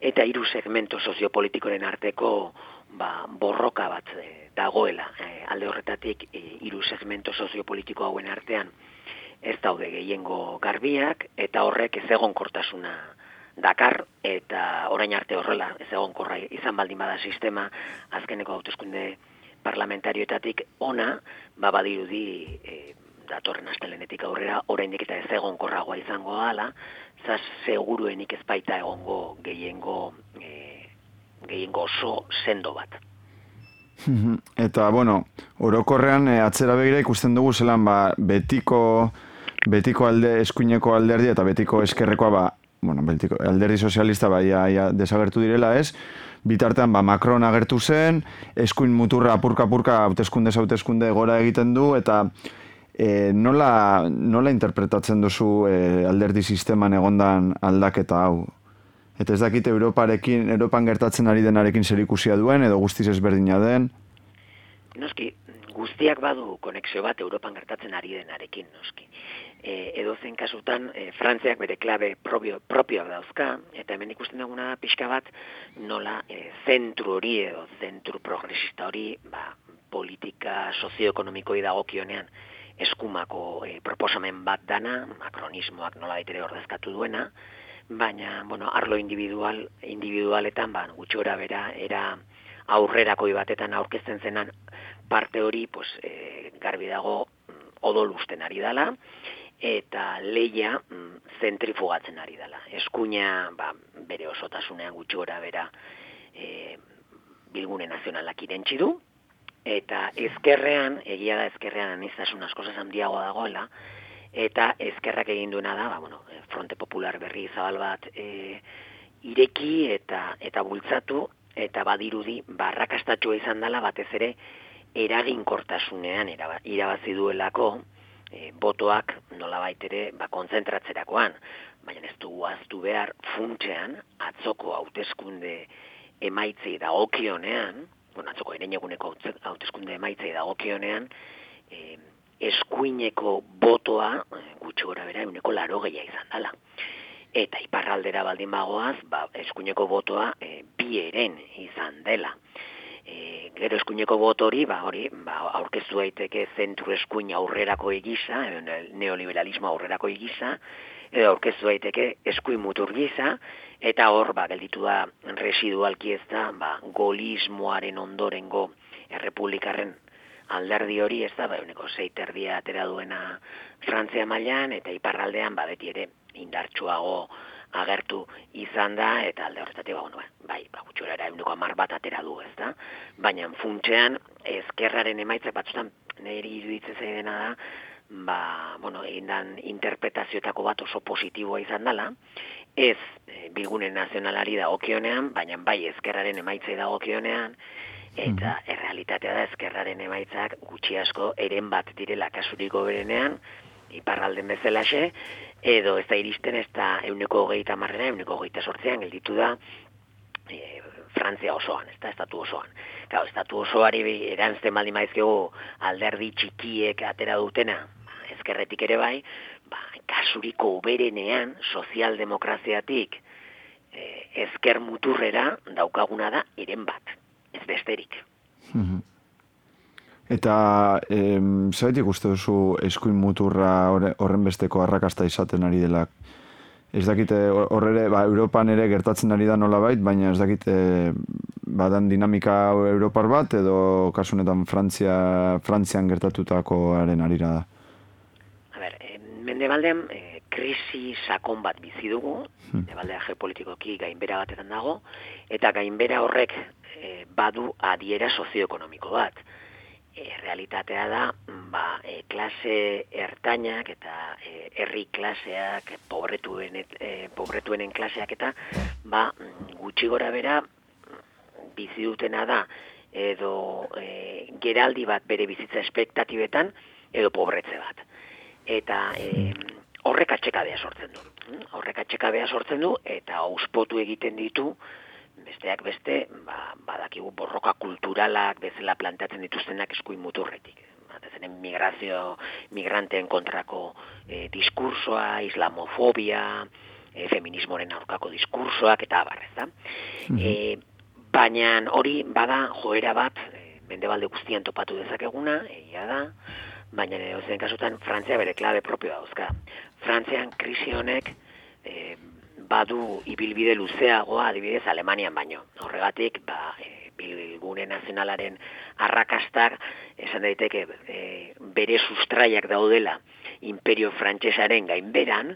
S10: eta hiru segmento soziopolitikoren arteko ba, borroka bat eh, dagoela. Eh, alde horretatik eh, hiru segmento soziopolitiko hauen artean ez daude gehiengo garbiak eta horrek ez egonkortasuna dakar eta orain arte horrela ez egonkorra izan baldin bada sistema azkeneko hauteskunde parlamentarioetatik ona ba badirudi e, datorren astelenetik aurrera oraindik eta ez egonkorragoa izango dala za seguruenik ez baita egongo gehiengo e, gehiengo oso sendo bat
S5: Eta, bueno, orokorrean e, atzera begira ikusten dugu zelan, ba, betiko, betiko alde, eskuineko alderdi eta betiko eskerrekoa, ba, bueno, betiko, alderdi sozialista, ba, ia, ia desagertu direla, ez? Bitartean, ba, Macron agertu zen, eskuin muturra apurka-apurka hauteskunde hauteskunde gora egiten du, eta e, nola, nola interpretatzen duzu e, alderdi sisteman egondan aldaketa hau? Eta ez dakit Europarekin, Europan gertatzen ari denarekin zer ikusia duen, edo guztiz ezberdina den.
S10: Noski, guztiak badu konexio bat Europan gertatzen ari denarekin, noski. E, edo zen kasutan, e, Frantziak bere klabe propio, propioak dauzka, eta hemen ikusten duguna pixka bat nola e, zentru hori edo zentru progresista hori, ba, politika sozioekonomikoi dagokionean eskumako e, proposamen bat dana, makronismoak nola ere ordezkatu duena, baina, bueno, arlo individual, individualetan, ba, gutxi gora bera, era aurrerakoi batetan aurkezten zenan parte hori, pues, e, garbi dago mm, odol usten ari dala, eta leia mm, zentrifugatzen ari dela. Eskuina ba, bere osotasunean gutxi gora bera e, bilgune nazionalak irentzi du, eta ezkerrean, egia da ezkerrean anistasun askoz handiagoa dagoela, eta ezkerrak egin duena da, ba, bueno, fronte popular berri zabal bat e, ireki eta eta bultzatu, eta badirudi barrakastatxua izan dela batez ere eraginkortasunean irabazi duelako e, botoak nolabait ere ba, kontzentratzerakoan, baina ez du aztu behar funtsean atzoko hauteskunde emaitzei da okionean, bueno, atzoko ere eguneko hauteskunde emaitzei da okionean, e, eskuineko botoa e, gutxi gora bera eguneko laro gehiago izan dela. Eta iparraldera baldin bagoaz, ba, eskuineko botoa e, bi eren izan dela. E, gero eskuineko botori, ba, hori, ba, aurkeztu daiteke zentru eskuin aurrerako egisa, neoliberalismo aurrerako egisa, edo aurkeztu daiteke eskuin mutur gisa, eta hor, ba, gelditu da residualki ez da, ba, golismoaren ondorengo errepublikarren alderdi hori ez da, ba, uneko zeiterdia atera duena Frantzia mailan eta iparraldean, ba, beti ere, indartsuago agertu izan da, eta alde horretatik, ba, bueno, bai, ba, gutxura era eguneko amar bat atera du, ez da? Baina, funtzean, ezkerraren emaitza batzutan, niri iruditzen zaidena da, ba, bueno, egin interpretazioetako bat oso positiboa izan dela, ez e, bilgune nazionalari da okionean, baina bai ezkerraren emaitzei da okionean, eta mm errealitatea da ezkerraren emaitzak gutxi asko eren bat direla kasuriko berenean, iparralden bezalaxe, edo ez da iristen ez da euneko hogeita marrera, euneko hogeita sortzean, gelditu da, e, Frantzia osoan, ez da, estatu osoan. Gau, estatu osoari erantzten baldin maizkegu alderdi txikiek atera dutena, ezkerretik ere bai, ba, kasuriko uberenean, sozialdemokraziatik eh, ezker muturrera daukaguna da iren bat, ez besterik.
S5: Mhm. Eta em, zaitik uste duzu eskuin muturra horren besteko arrakasta izaten ari dela ez dakite horrere, ba, Europan ere gertatzen ari da nola bait, baina ez dakite badan dinamika Europar bat, edo kasunetan Frantzia, Frantzian gertatutakoaren arira da.
S10: A ber, eh, mendebaldean eh, krisi sakon bat bizi dugu, hmm. mendebaldea geopolitikoki gainbera batetan dago, eta gainbera horrek eh, badu adiera sozioekonomiko bat e, realitatea da ba, e, klase ertainak eta e, herri klaseak pobretuen e, pobretuenen klaseak eta ba, gutxi gora bera bizi dutena da edo e, geraldi bat bere bizitza espektatibetan edo pobretze bat. Eta e, horrek atxekabea sortzen du. Horrek atxekabea sortzen du eta auspotu egiten ditu besteak beste, ba, badakigu borroka kulturalak bezala planteatzen dituztenak eskuin muturretik. Batezen migrazio, migranteen kontrako e, diskursoa, islamofobia, e, feminismoren aurkako diskursoak, eta abarrez da. Mm baina hori bada joera bat, e, balde guztian topatu dezakeguna, egia da, baina zen kasutan Frantzia bere klabe propio dauzka. Frantzian krisi honek e, badu ibilbide luzeagoa adibidez Alemanian baino. Horregatik, ba, e, bilgune nazionalaren arrakastak esan daiteke e, bere sustraiak daudela imperio frantsesaren gainberan,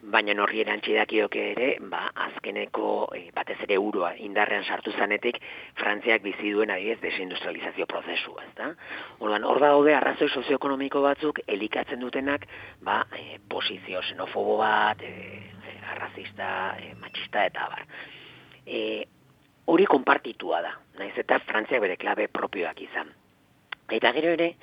S10: baina horri erantxidakioke ere, ba, azkeneko e, batez ere uroa indarrean sartu zanetik, Frantziak bizi duen adibidez desindustrializazio prozesu, ez da? Orduan, hor daude arrazoi sozioekonomiko batzuk elikatzen dutenak, ba, e, posizio xenofobo bat, e, arrazista, e, machista eta bar. E, hori konpartitua da, naiz eta Frantzia bere klabe propioak izan. Eta gero ere,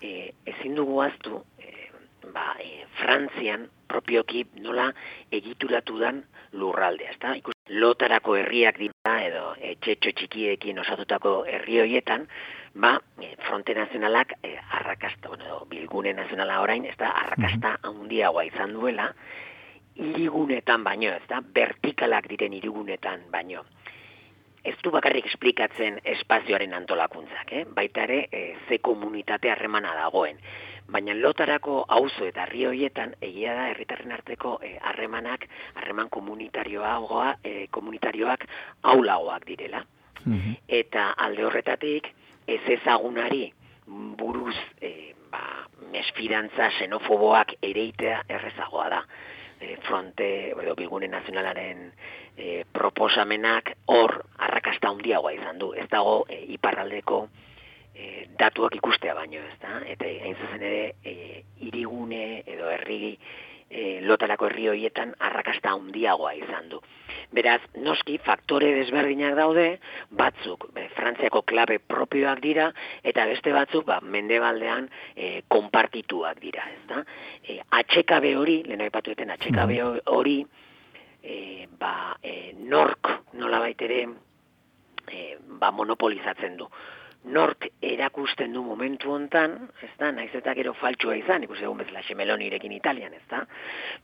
S10: e, ezin dugu aztu, e, ba, e, Frantzian propioki nola egituratu dan lurraldea, ezta? Ikus, lotarako herriak dira edo etxetxo txikiekin osatutako herri hoietan, ba, e, fronte nazionalak e, arrakasta, bueno, bilgune nazionala orain, ez da, arrakasta handiagoa izan duela, irigunetan baino, ez da, vertikalak diren irigunetan baino. Ez du bakarrik esplikatzen espazioaren antolakuntzak, eh? baita ere e, ze komunitate harremana dagoen. Baina lotarako auzo eta herri horietan egia da herritarren arteko eh, harremanak, harreman komunitarioa, e, komunitarioak aulagoak direla. Mhm. Eta alde horretatik ez ezagunari buruz e, ba, mesfidantza xenofoboak ereitea errezagoa da e, fronte edo bilgune nazionalaren e, proposamenak hor arrakasta handiagoa izan du. Ez dago e, iparraldeko e, datuak ikustea baino, ez da? Eta hain zuzen ere, e, irigune edo herri e, lotarako herri horietan arrakasta handiagoa izan du. Beraz, noski, faktore desberdinak daude, batzuk, be, Frantziako klabe propioak dira, eta beste batzuk, ba, mendebaldean, e, konpartituak dira, ez da? E, atxekabe hori, lehen aipatu eten, atxekabe hori, e, ba, e, nork, nola baitere, e, ba, monopolizatzen du nork erakusten du momentu hontan, ez da, naiz eta gero faltsua izan, ikusi egun bezala xemelonirekin italian, ez da,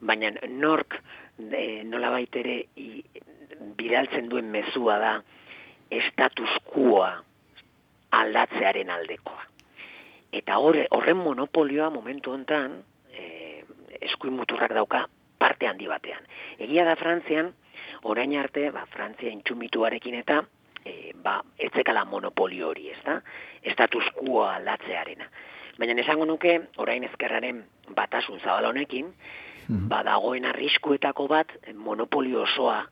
S10: baina nork e, nola baitere i, bidaltzen duen mezua da estatus quoa aldatzearen aldekoa. Eta horre, horren monopolioa momentu hontan e, eskuin muturrak dauka parte handi batean. Egia da Frantzian, orain arte, ba, Frantzia intxumituarekin eta e, ba, etzekala monopolio hori, ez da? Estatus quo aldatzearena. Baina esango nuke, orain ezkerraren batasun zabal honekin, mm dagoen arriskuetako bat monopolio osoa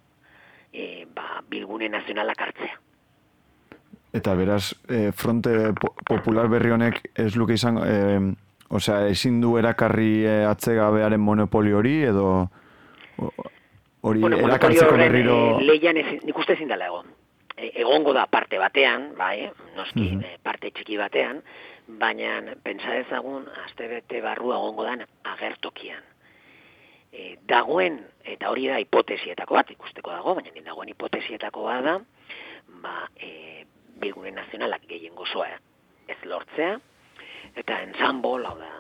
S10: e, ba, bilgune nazionalak hartzea.
S5: Eta beraz, e, fronte popular berri honek ez luke izango, e, osea, ezin du erakarri e, atzegabearen monopolio hori, edo hori bueno, erakartzeko berriro...
S10: E, leian ez, nik uste ezin dela egon. Egongo da parte batean, bai, noski mm parte txiki batean, baina pentsa dezagun aste bete barru egongo dan agertokian. E, dagoen eta hori da hipotesietako bat ikusteko dago, baina ni dagoen hipotesietako bat da, ba, e, bilgune nazionalak gehien gozoa ez lortzea, eta ensamble, hau da,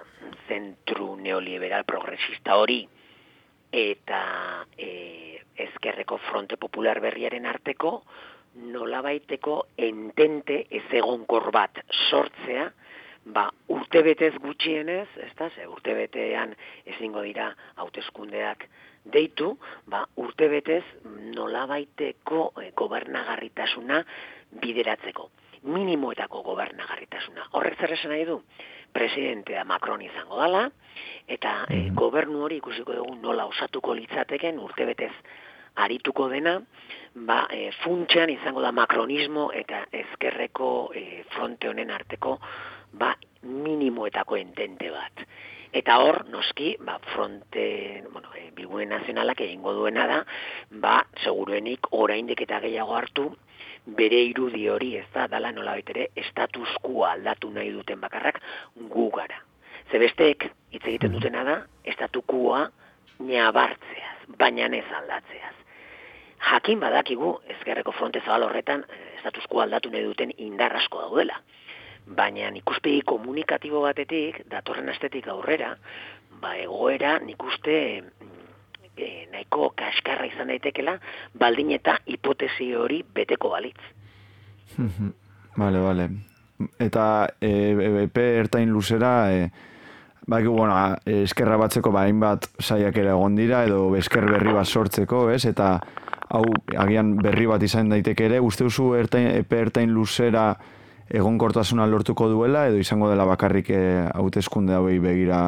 S10: zentru neoliberal progresista hori, eta e, ezkerreko fronte popular berriaren arteko, nolabaiteko entente ez egonkor bat sortzea, ba, urtebetez gutxienez, ez da, ze urtebetean ezingo dira hauteskundeak deitu, ba, urtebetez nolabaiteko e, gobernagarritasuna bideratzeko. Minimoetako gobernagarritasuna. Horrek zer esan nahi du? Presidentea Macron izango dala, eta e, gobernu hori ikusiko dugu nola osatuko litzateken urtebetez arituko dena, ba, e, funtsean izango da makronismo eta ezkerreko e, fronte honen arteko ba, minimoetako entente bat. Eta hor, noski, ba, fronte, bueno, e, bilgune nazionalak egingo duena da, ba, seguruenik oraindik eta gehiago hartu, bere irudi hori ez da, dala nola ere, status quo aldatu nahi duten bakarrak gu gara. Zebesteek, hitz egiten dutena da, estatukoa neabartzeaz, baina ez aldatzeaz jakin badakigu ezkerreko fronte zabal horretan eh, status quo aldatu nahi duten indar asko daudela. Baina ikuspegi komunikatibo batetik, datorren astetik aurrera, ba egoera nikuste e, nahiko kaskarra izan daitekela, baldin eta hipotesi hori beteko balitz.
S5: Vale, vale. Eta e, epe ertain luzera, e, Ba, bueno, eskerra batzeko ba, hainbat saiak ere egon dira, edo esker berri bat sortzeko, ez? Eta hau agian berri bat izan daiteke ere, uste duzu ertain, epe ertain luzera egonkortasuna lortuko duela, edo izango dela bakarrik eh, hauteskunde hauei begira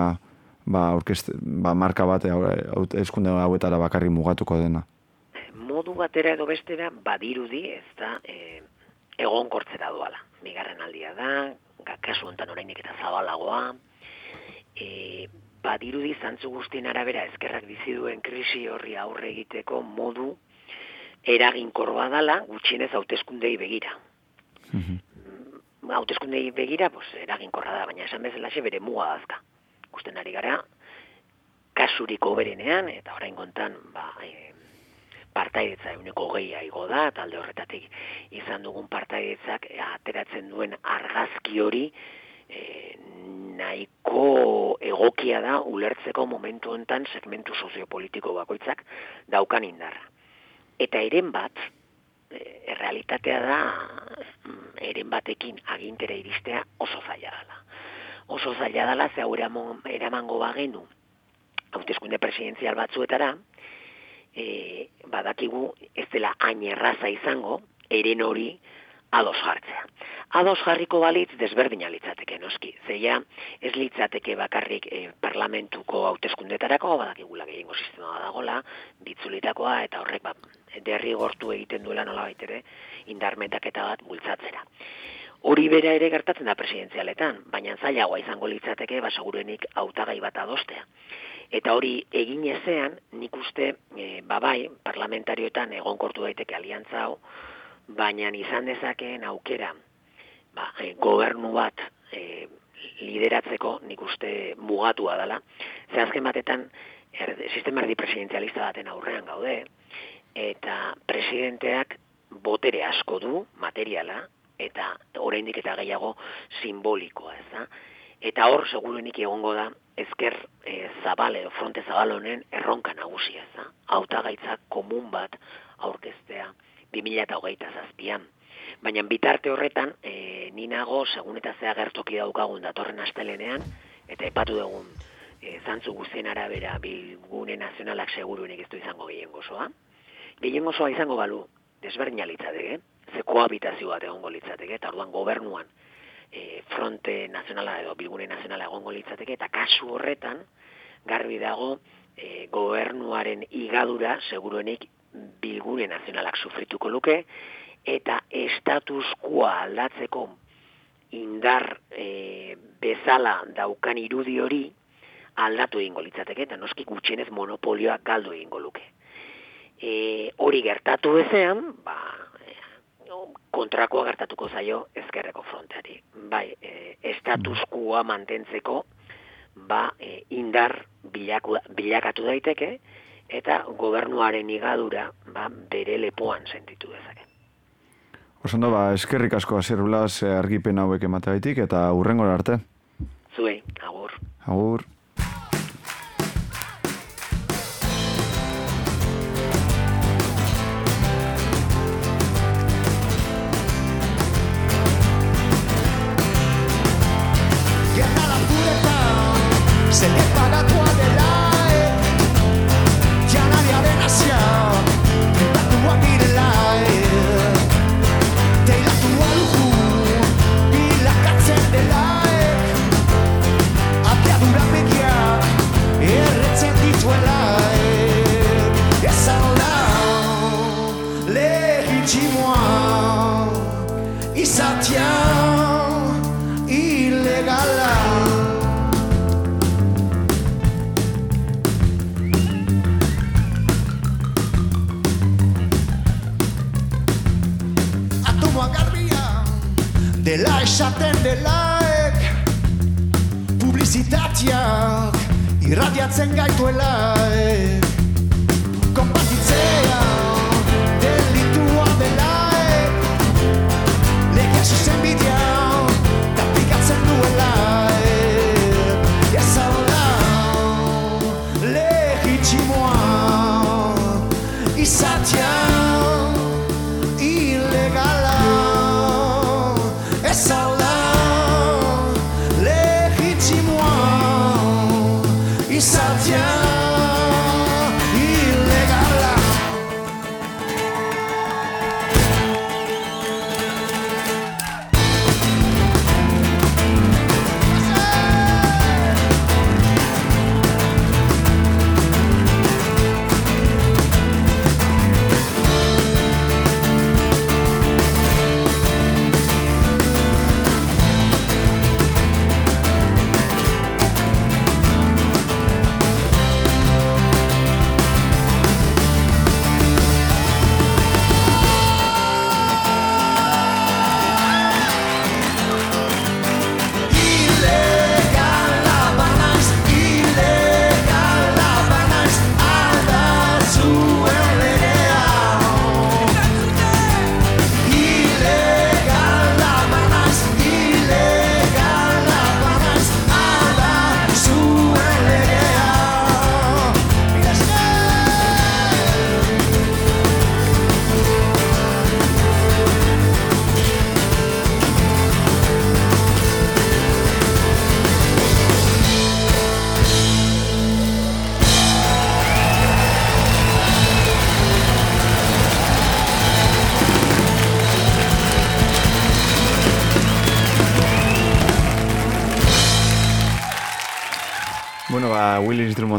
S5: ba, orkest, ba, marka bat hauteskunde hauetara bakarrik mugatuko dena?
S10: Modu batera edo bestera badirudi ez da e, egonkortzera duala. Bigarren aldia da, kasu honetan orainik eta zabalagoa, e, badirudi zantzu guztien arabera ezkerrak bizi duen krisi horri aurre egiteko modu eraginkor badala gutxienez hauteskundei begira. Mm Hauteskundei begira, pues, eraginkorra da, baina esan bezala bere muga azka. Gusten ari gara, kasuriko berenean, eta orain gontan, ba, e, partaidetza eguneko gehia igo da, talde horretatik izan dugun partaidetzak ateratzen duen argazki hori, e, nahiko egokia da ulertzeko momentu hontan segmentu soziopolitiko bakoitzak daukan indarra eta eren bat, e, errealitatea da, mm, eren batekin agintere iristea oso zaila dela. Oso zaila dela, ze hau eramango bagenu, hautezkunde presidenzial batzuetara, e, badakigu ez dela hain erraza izango, eren hori ados jartzea ados jarriko balitz desberdina litzateke noski. Zeia ez litzateke bakarrik e, parlamentuko hauteskundetarako badakigula gehiengo sistema dagola, bitzulitakoa eta horrek ba derri gortu egiten duela nola baitere indarmetak eta bat bultzatzera. hori bera ere gertatzen da presidenzialetan, baina zailagoa izango litzateke ba segurenik hautagai bat adostea. Eta hori egin ezean, nik uste, e, babai, parlamentarioetan egonkortu daiteke aliantza hau, baina izan dezakeen aukera, ba, e, gobernu bat e, lideratzeko nik uste mugatua dela. Ze azken batetan, er, sistema erdi presidenzialista baten aurrean gaude, eta presidenteak botere asko du, materiala, eta oraindik eta gehiago simbolikoa, ez da? Eta hor, seguruenik egongo da, ezker e, zabal edo fronte zabal honen erronka nagusia, ez da? Hautagaitza komun bat aurkeztea 2008 zazpian. Baina bitarte horretan, e, ninago, segun eta zea gertoki daukagun datorren astelenean, eta epatu dugun e, zantzu guztien arabera bilgune nazionalak seguruenik ez du izango gehien gozoa. Gehien gozoa izango balu, desberdin litzateke, ze koabitazio bat egongo litzateke, eta orduan gobernuan e, fronte nazionala edo bilgune nazionala egongo litzateke, eta kasu horretan, garbi dago, e, gobernuaren igadura, seguruenik, bilgune nazionalak sufrituko luke, eta estatus quo aldatzeko indar e, bezala daukan irudi hori aldatu egingo litzateke, eta noski gutxienez monopolioa galdu egingo luke. E, hori gertatu ezean, ba, kontrakoa gertatuko zaio ezkerreko fronteari. Bai, e, estatus quoa mantentzeko ba, e, indar bilaku, bilakatu daiteke eta gobernuaren igadura ba, bere lepoan sentitu dezake.
S3: Osondo, ba, eskerrik asko azerulaz argipen hauek emateaitik eta urrengora arte.
S10: Zuei, agur.
S3: Agur.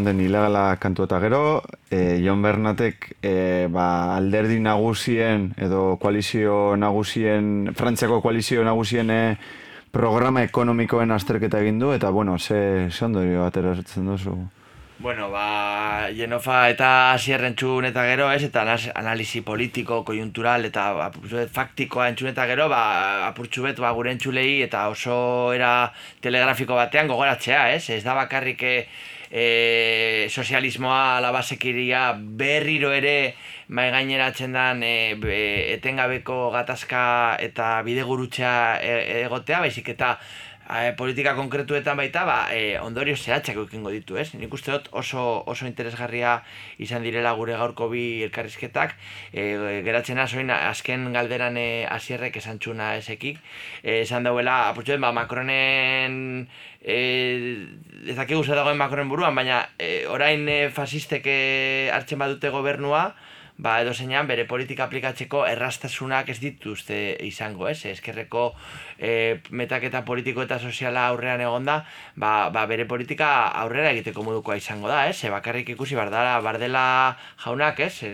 S5: Drummonden ilegala kantu eta gero, e, Jon Bernatek e, ba, alderdi nagusien edo koalizio nagusien, Frantziako koalizio nagusien e, programa ekonomikoen azterketa egin du, eta bueno, ze, ze ondorio ateratzen duzu?
S4: Bueno, ba, Jenofa eta Asierren txun eta gero, ez, eta analisi politiko, konjuntural eta apurtxu bet faktikoa entzun eta gero, ba, apurtxu bet ba, gure entzulei eta oso era telegrafiko batean gogoratzea, ez? Ez da bakarrik e, e, sozialismoa alabasekiria berriro ere mai gaineratzen dan e, be- etengabeko gatazka eta bidegurutza e, egotea, baizik eta e, politika konkretuetan baita, ba, e, ondorio zehatzak eukingo ditu, ez? Nik uste dut oso, oso interesgarria izan direla gure gaurko bi elkarrizketak, e, geratzen azoin azken galderan e, asierrek esan txuna esekik, e, esan dauela, apurtxoen, ba, Macronen e, ez dakigu zer dagoen Macronen buruan, baina e, orain e, fasistek hartzen badute gobernua, ba, edo zeinan bere politika aplikatzeko errastasunak ez dituzte izango, ez? Eskerreko e, metaketa politiko eta soziala aurrean egonda, ba, ba, bere politika aurrera egiteko modukoa izango da, ez? E, bakarrik ikusi bardala, bardela jaunak, ez? E,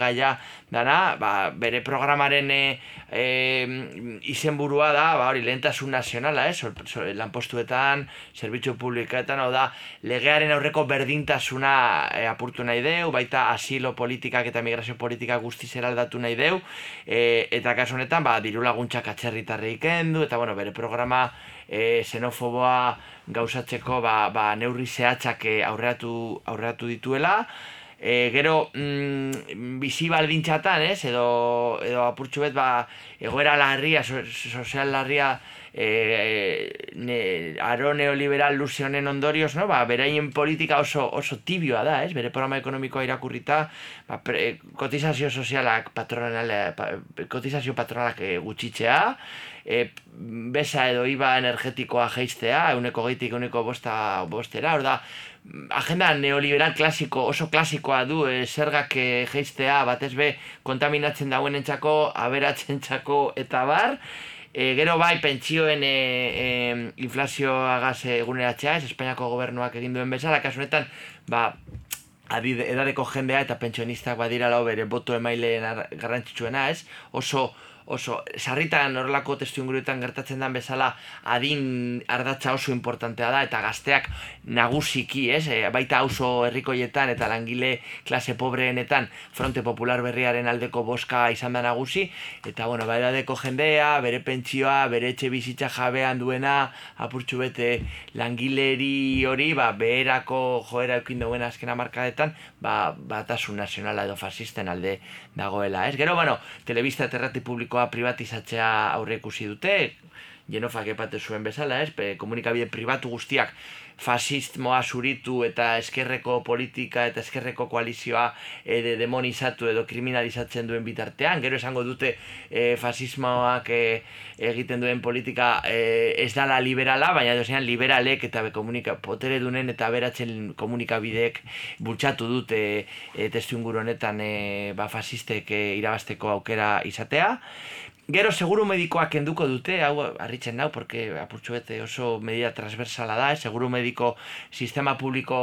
S4: gaia dana, ba, bere programaren e, e, izenburua da, ba, hori, lehentasun nazionala, ez? Sol- sol- lanpostuetan, zerbitzu publikoetan, hau da, legearen aurreko berdintasuna e, apurtu nahi deu, baita asilo politikak eta migrazio politika guztiz eraldatu nahi deu, e, eta kasu honetan, ba, diru laguntzak atxerritarrei kendu, eta bueno, bere programa e, xenofoboa gauzatzeko ba, ba, neurri zehatzak aurreatu, aurreatu dituela, E, gero, mm, bizi baldintzatan, ez, edo, edo apurtxu bet, ba, egoera larria, so, sozial larria, e, ne, aro neoliberal luze honen ondorioz, no? ba, beraien politika oso, oso tibioa da, ez? bere programa ekonomikoa irakurrita, ba, pre, kotizazio sozialak patronale, pa, kotizazio patronalak e, gutxitzea, e, besa edo iba energetikoa jeistea, euneko geitik euneko bosta bostera, hor da, agenda neoliberal klasiko, oso klasikoa du e, zergak e, jeistea, batez be, kontaminatzen dauen entzako, aberatzen eta bar, E, gero bai, pentsioen e, e, inflazioagaz eguneratzea, ez Espainiako gobernuak egin duen bezala, kasu honetan, ba, adi edadeko jendea eta pentsionistak badira lau bere boto emaileen ar- garrantzitsuena, ez? Oso, oso, sarritan horrelako testu inguruetan gertatzen den bezala adin ardatza oso importantea da eta gazteak nagusiki, ez? E, baita oso herrikoietan eta langile klase pobreenetan fronte popular berriaren aldeko boska izan da nagusi eta bueno, ba, edadeko jendea, bere pentsioa, bere etxe bizitza jabean duena, apurtxu bete langileri hori, ba, beherako joera eukin duen azken hamarkadetan, ba, batasun nazionala edo fasisten alde dagoela, ez? Gero, bueno, telebista eta errati publikoa privatizatzea aurre ikusi dute, Jenofak epate zuen bezala, ez? Pe, komunikabide pribatu guztiak fasismoa zuritu eta eskerreko politika eta eskerreko koalizioa e, de, demonizatu edo kriminalizatzen duen bitartean. Gero esango dute e, fasismoak e, egiten duen politika e, ez dala liberala, baina dozean liberalek eta komunika, potere dunen eta beratzen komunikabideek bultzatu dute e, testu inguru honetan e, ba, fasistek e, irabasteko aukera izatea. Gero seguru medikoak kenduko dute, hau harritzen nau, porque apurtxu bete oso medida transversala da, eh? seguru mediko sistema publiko,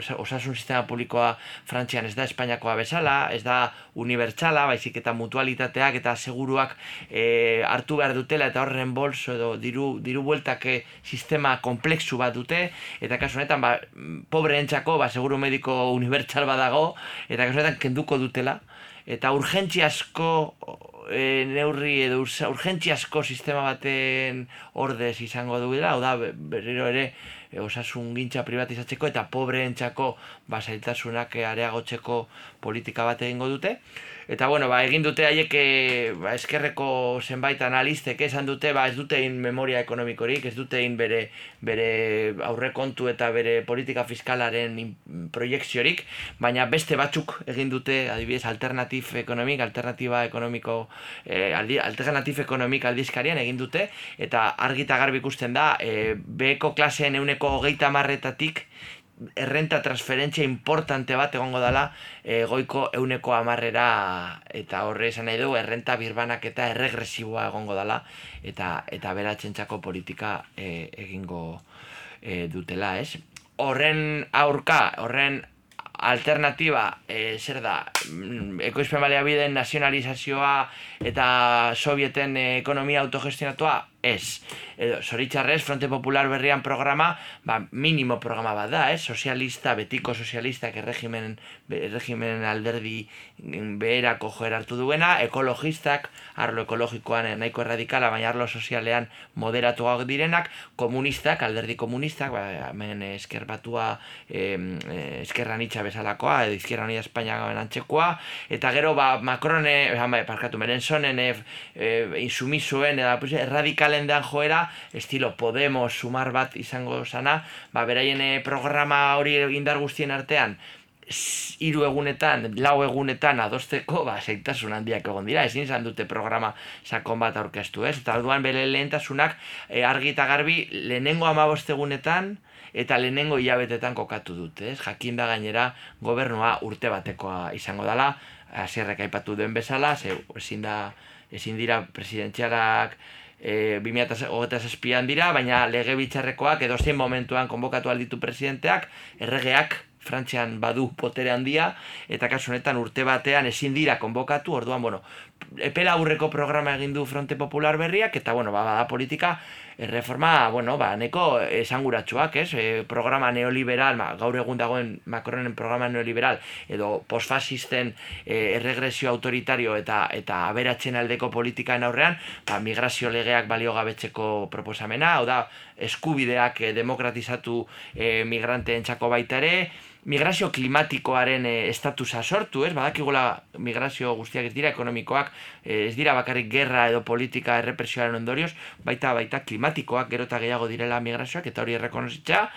S4: osa- osasun sistema publikoa Frantzian ez da Espainiakoa bezala, ez da unibertsala, baizik eta mutualitateak eta seguruak eh, hartu behar dutela eta horren bolso edo diru, diru bueltak eh, sistema komplexu bat dute, eta kasu honetan, ba, pobreentzako, ba, seguru mediko unibertsal badago, eta kasu honetan kenduko dutela, eta urgentziasko e, neurri edo urgentziasko sistema baten ordez izango duela, hau da, be- berriro ere e, osasun gintza privatizatzeko eta pobreentzako basailtasunak areagotzeko politika bat egingo dute. Eta bueno, ba, egin dute haiek e, ba, eskerreko zenbait analistek esan dute, ba, ez dute egin memoria ekonomikorik, ez dute egin bere, bere aurrekontu eta bere politika fiskalaren proiekziorik, baina beste batzuk egin dute, adibidez, alternatif ekonomik, alternatiba ekonomiko, eh, aldi, alternatif ekonomik aldizkarian egin dute, eta argi eta garbi ikusten da, eh, beheko klaseen euneko hogeita marretatik, errenta transferentzia importante bat egongo dela e, goiko euneko amarrera eta horre esan nahi du errenta birbanak eta erregresiboa egongo dela eta eta beratzentzako politika e, egingo e, dutela, ez? horren aurka, horren alternatiba, e, zer da, mm, ekoizpen baliabideen nazionalizazioa eta sovieten eh, ekonomia autogestionatua, ez. Edo, zoritxarrez, Fronte Popular berrian programa, ba, minimo programa bat da, ez? Sozialista, betiko sozialistak erregimen, erregimen alderdi beherako joer hartu duena, ekologistak, arlo ekologikoan eh, nahiko erradikala, baina arlo sozialean moderatuak direnak, komunistak, alderdi komunistak, ba, hemen esker batua, eh, eskerran itxa bezalakoa, edo izkerran itxa Espainia antzekoa, eta gero, ba, Macrone, ba, parkatu, merenzonen, e, e, insumizuen, dean joera, estilo Podemos sumar bat izango sana, ba, beraien eh, programa hori indar guztien artean, hiru egunetan, lau egunetan adosteko, ba, zeitasun handiak egon dira, ezin izan dute programa sakon bat aurkeztu, ez? Eta orduan bere lehentasunak e, argi eta garbi lehenengo amabost egunetan eta lehenengo hilabetetan kokatu dute, ez? Jakin da gainera gobernua urte batekoa izango dela, hasierrek aipatu duen bezala, ze ezin da ezin dira presidentzialak e, 2008 dira, baina lege bitxarrekoak edo zein momentuan konbokatu alditu presidenteak, erregeak Frantzian badu potere handia, eta kasu honetan urte batean ezin dira konbokatu, orduan, bueno, epela aurreko programa egin du Fronte Popular berriak, eta, bueno, ba, bada politika, erreforma, bueno, ba, neko esanguratsuak, ez? E, programa neoliberal, ma, gaur egun dagoen Macronen programa neoliberal, edo postfasisten e, erregresio autoritario eta eta aberatzen aldeko politikaen aurrean, ba, migrazio legeak balio gabetzeko proposamena, hau da, eskubideak e, demokratizatu e, migranteen txako baita ere, migrazio klimatikoaren e, estatusa sortu, ez? Badakigula migrazio guztiak ez dira ekonomikoak, e, ez dira bakarrik gerra edo politika errepresioaren ondorioz, baita baita klimatikoak gero eta gehiago direla migrazioak eta hori errekonozitza.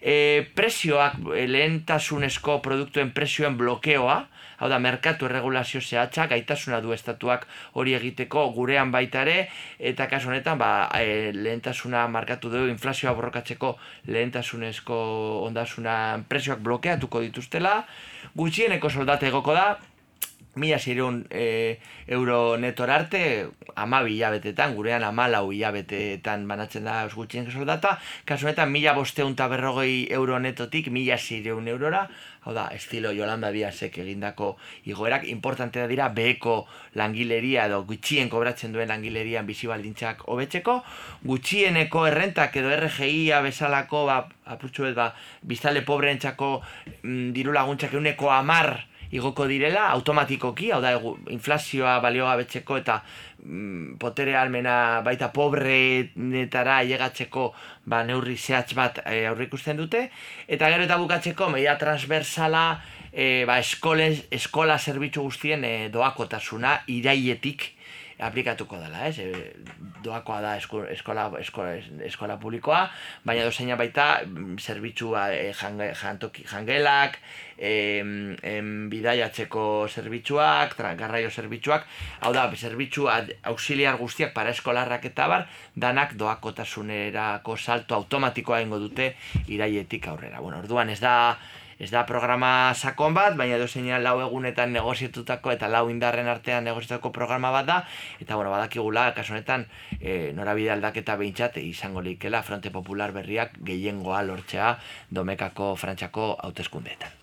S4: E, presioak lehentasunezko produktuen presioen blokeoa, hau da, merkatu erregulazio zehatza, gaitasuna du estatuak hori egiteko gurean baita ere, eta kasu honetan, ba, e, lehentasuna markatu du inflazioa borrokatzeko lehentasunezko ondasuna presioak blokeatuko dituztela, gutxieneko soldate egoko da, mila zireun e, euro netor arte, ama hilabetetan, gurean ama lau hilabetetan banatzen da gutxien soldata, kasunetan mila bosteun berrogei euro netotik mila zireun eurora, hau da, estilo Yolanda Diazek egindako igoerak, importantea dira beheko langileria edo gutxien kobratzen duen langilerian bizi baldintzak hobetzeko, gutxieneko errentak edo RGIa bezalako, ba, apurtxu ba, biztale pobreentzako mm, diru laguntzak euneko amar, igoko direla automatikoki, hau da inflazioa baliogabetzeko eta mm, potere almena baita pobrenetara llegatzeko ba, neurri zehatz bat e, aurrikusten dute. Eta gero eta bukatzeko media transversala e, ba, eskoles, eskola zerbitzu guztien e, doakotasuna iraietik aplikatuko dela, ez? E, doakoa da eskola, eskola, eskola publikoa, baina dozeina baita mm, zerbitzua e, jantoki, jangelak, e, em, bidaiatzeko zerbitzuak, garraio zerbitzuak, hau da, zerbitzu auxiliar guztiak para eskolarrak eta bar, danak doakotasunerako salto automatikoa ingo dute iraietik aurrera. Bueno, orduan ez da, ez da programa sakon bat, baina edo zeinan lau egunetan negoziatutako eta lau indarren artean negoziatutako programa bat da, eta bueno, badakigula, kasunetan, e, norabide aldaketa behintzat, izango likela Fronte Popular berriak gehiengoa lortzea domekako frantxako hauteskundeetan.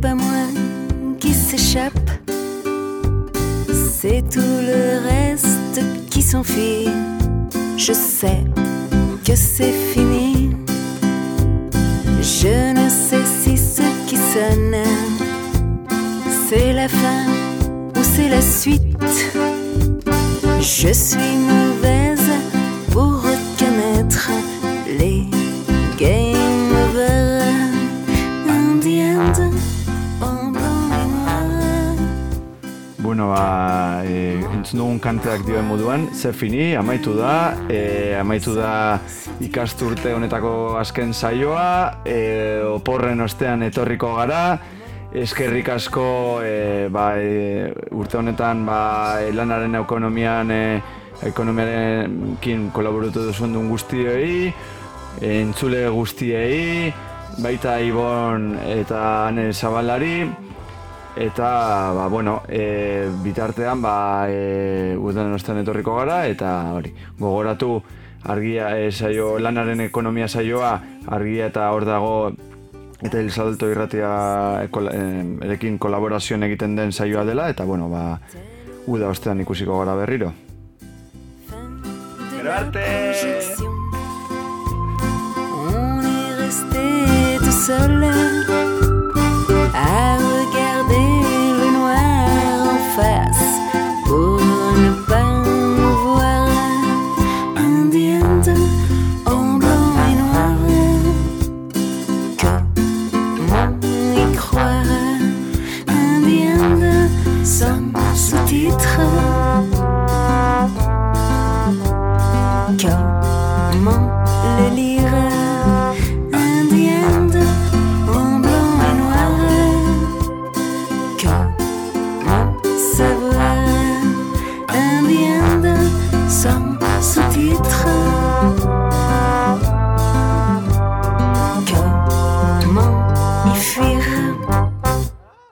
S11: Pas moi qui s'échappe, c'est tout le reste qui s'enfuit. Je sais que c'est fini. Je ne sais si ce qui sonne, c'est la fin ou c'est la suite. Je suis
S5: kanteak dioen moduan, zer fini, amaitu da, e, amaitu da ikasturte honetako azken saioa, e, oporren ostean etorriko gara, eskerrik asko e, ba, e, urte honetan ba, lanaren ekonomian e, ekonomiarekin kolaboratu duzuen duen guztioi, entzule guztiei, baita Ibon eta Ane Zabalari, eta, ba, bueno, e, bitartean, ba, e, udan etorriko gara, eta hori, gogoratu argia e, saio, lanaren ekonomia saioa, argia eta hor dago eta El Salto irratia e, erekin kolaborazioan egiten den saioa dela, eta, bueno, ba, uda ostean ikusiko gara berriro.
S4: Gero arte!
S11: On est resté tout seul à regarder le noir en face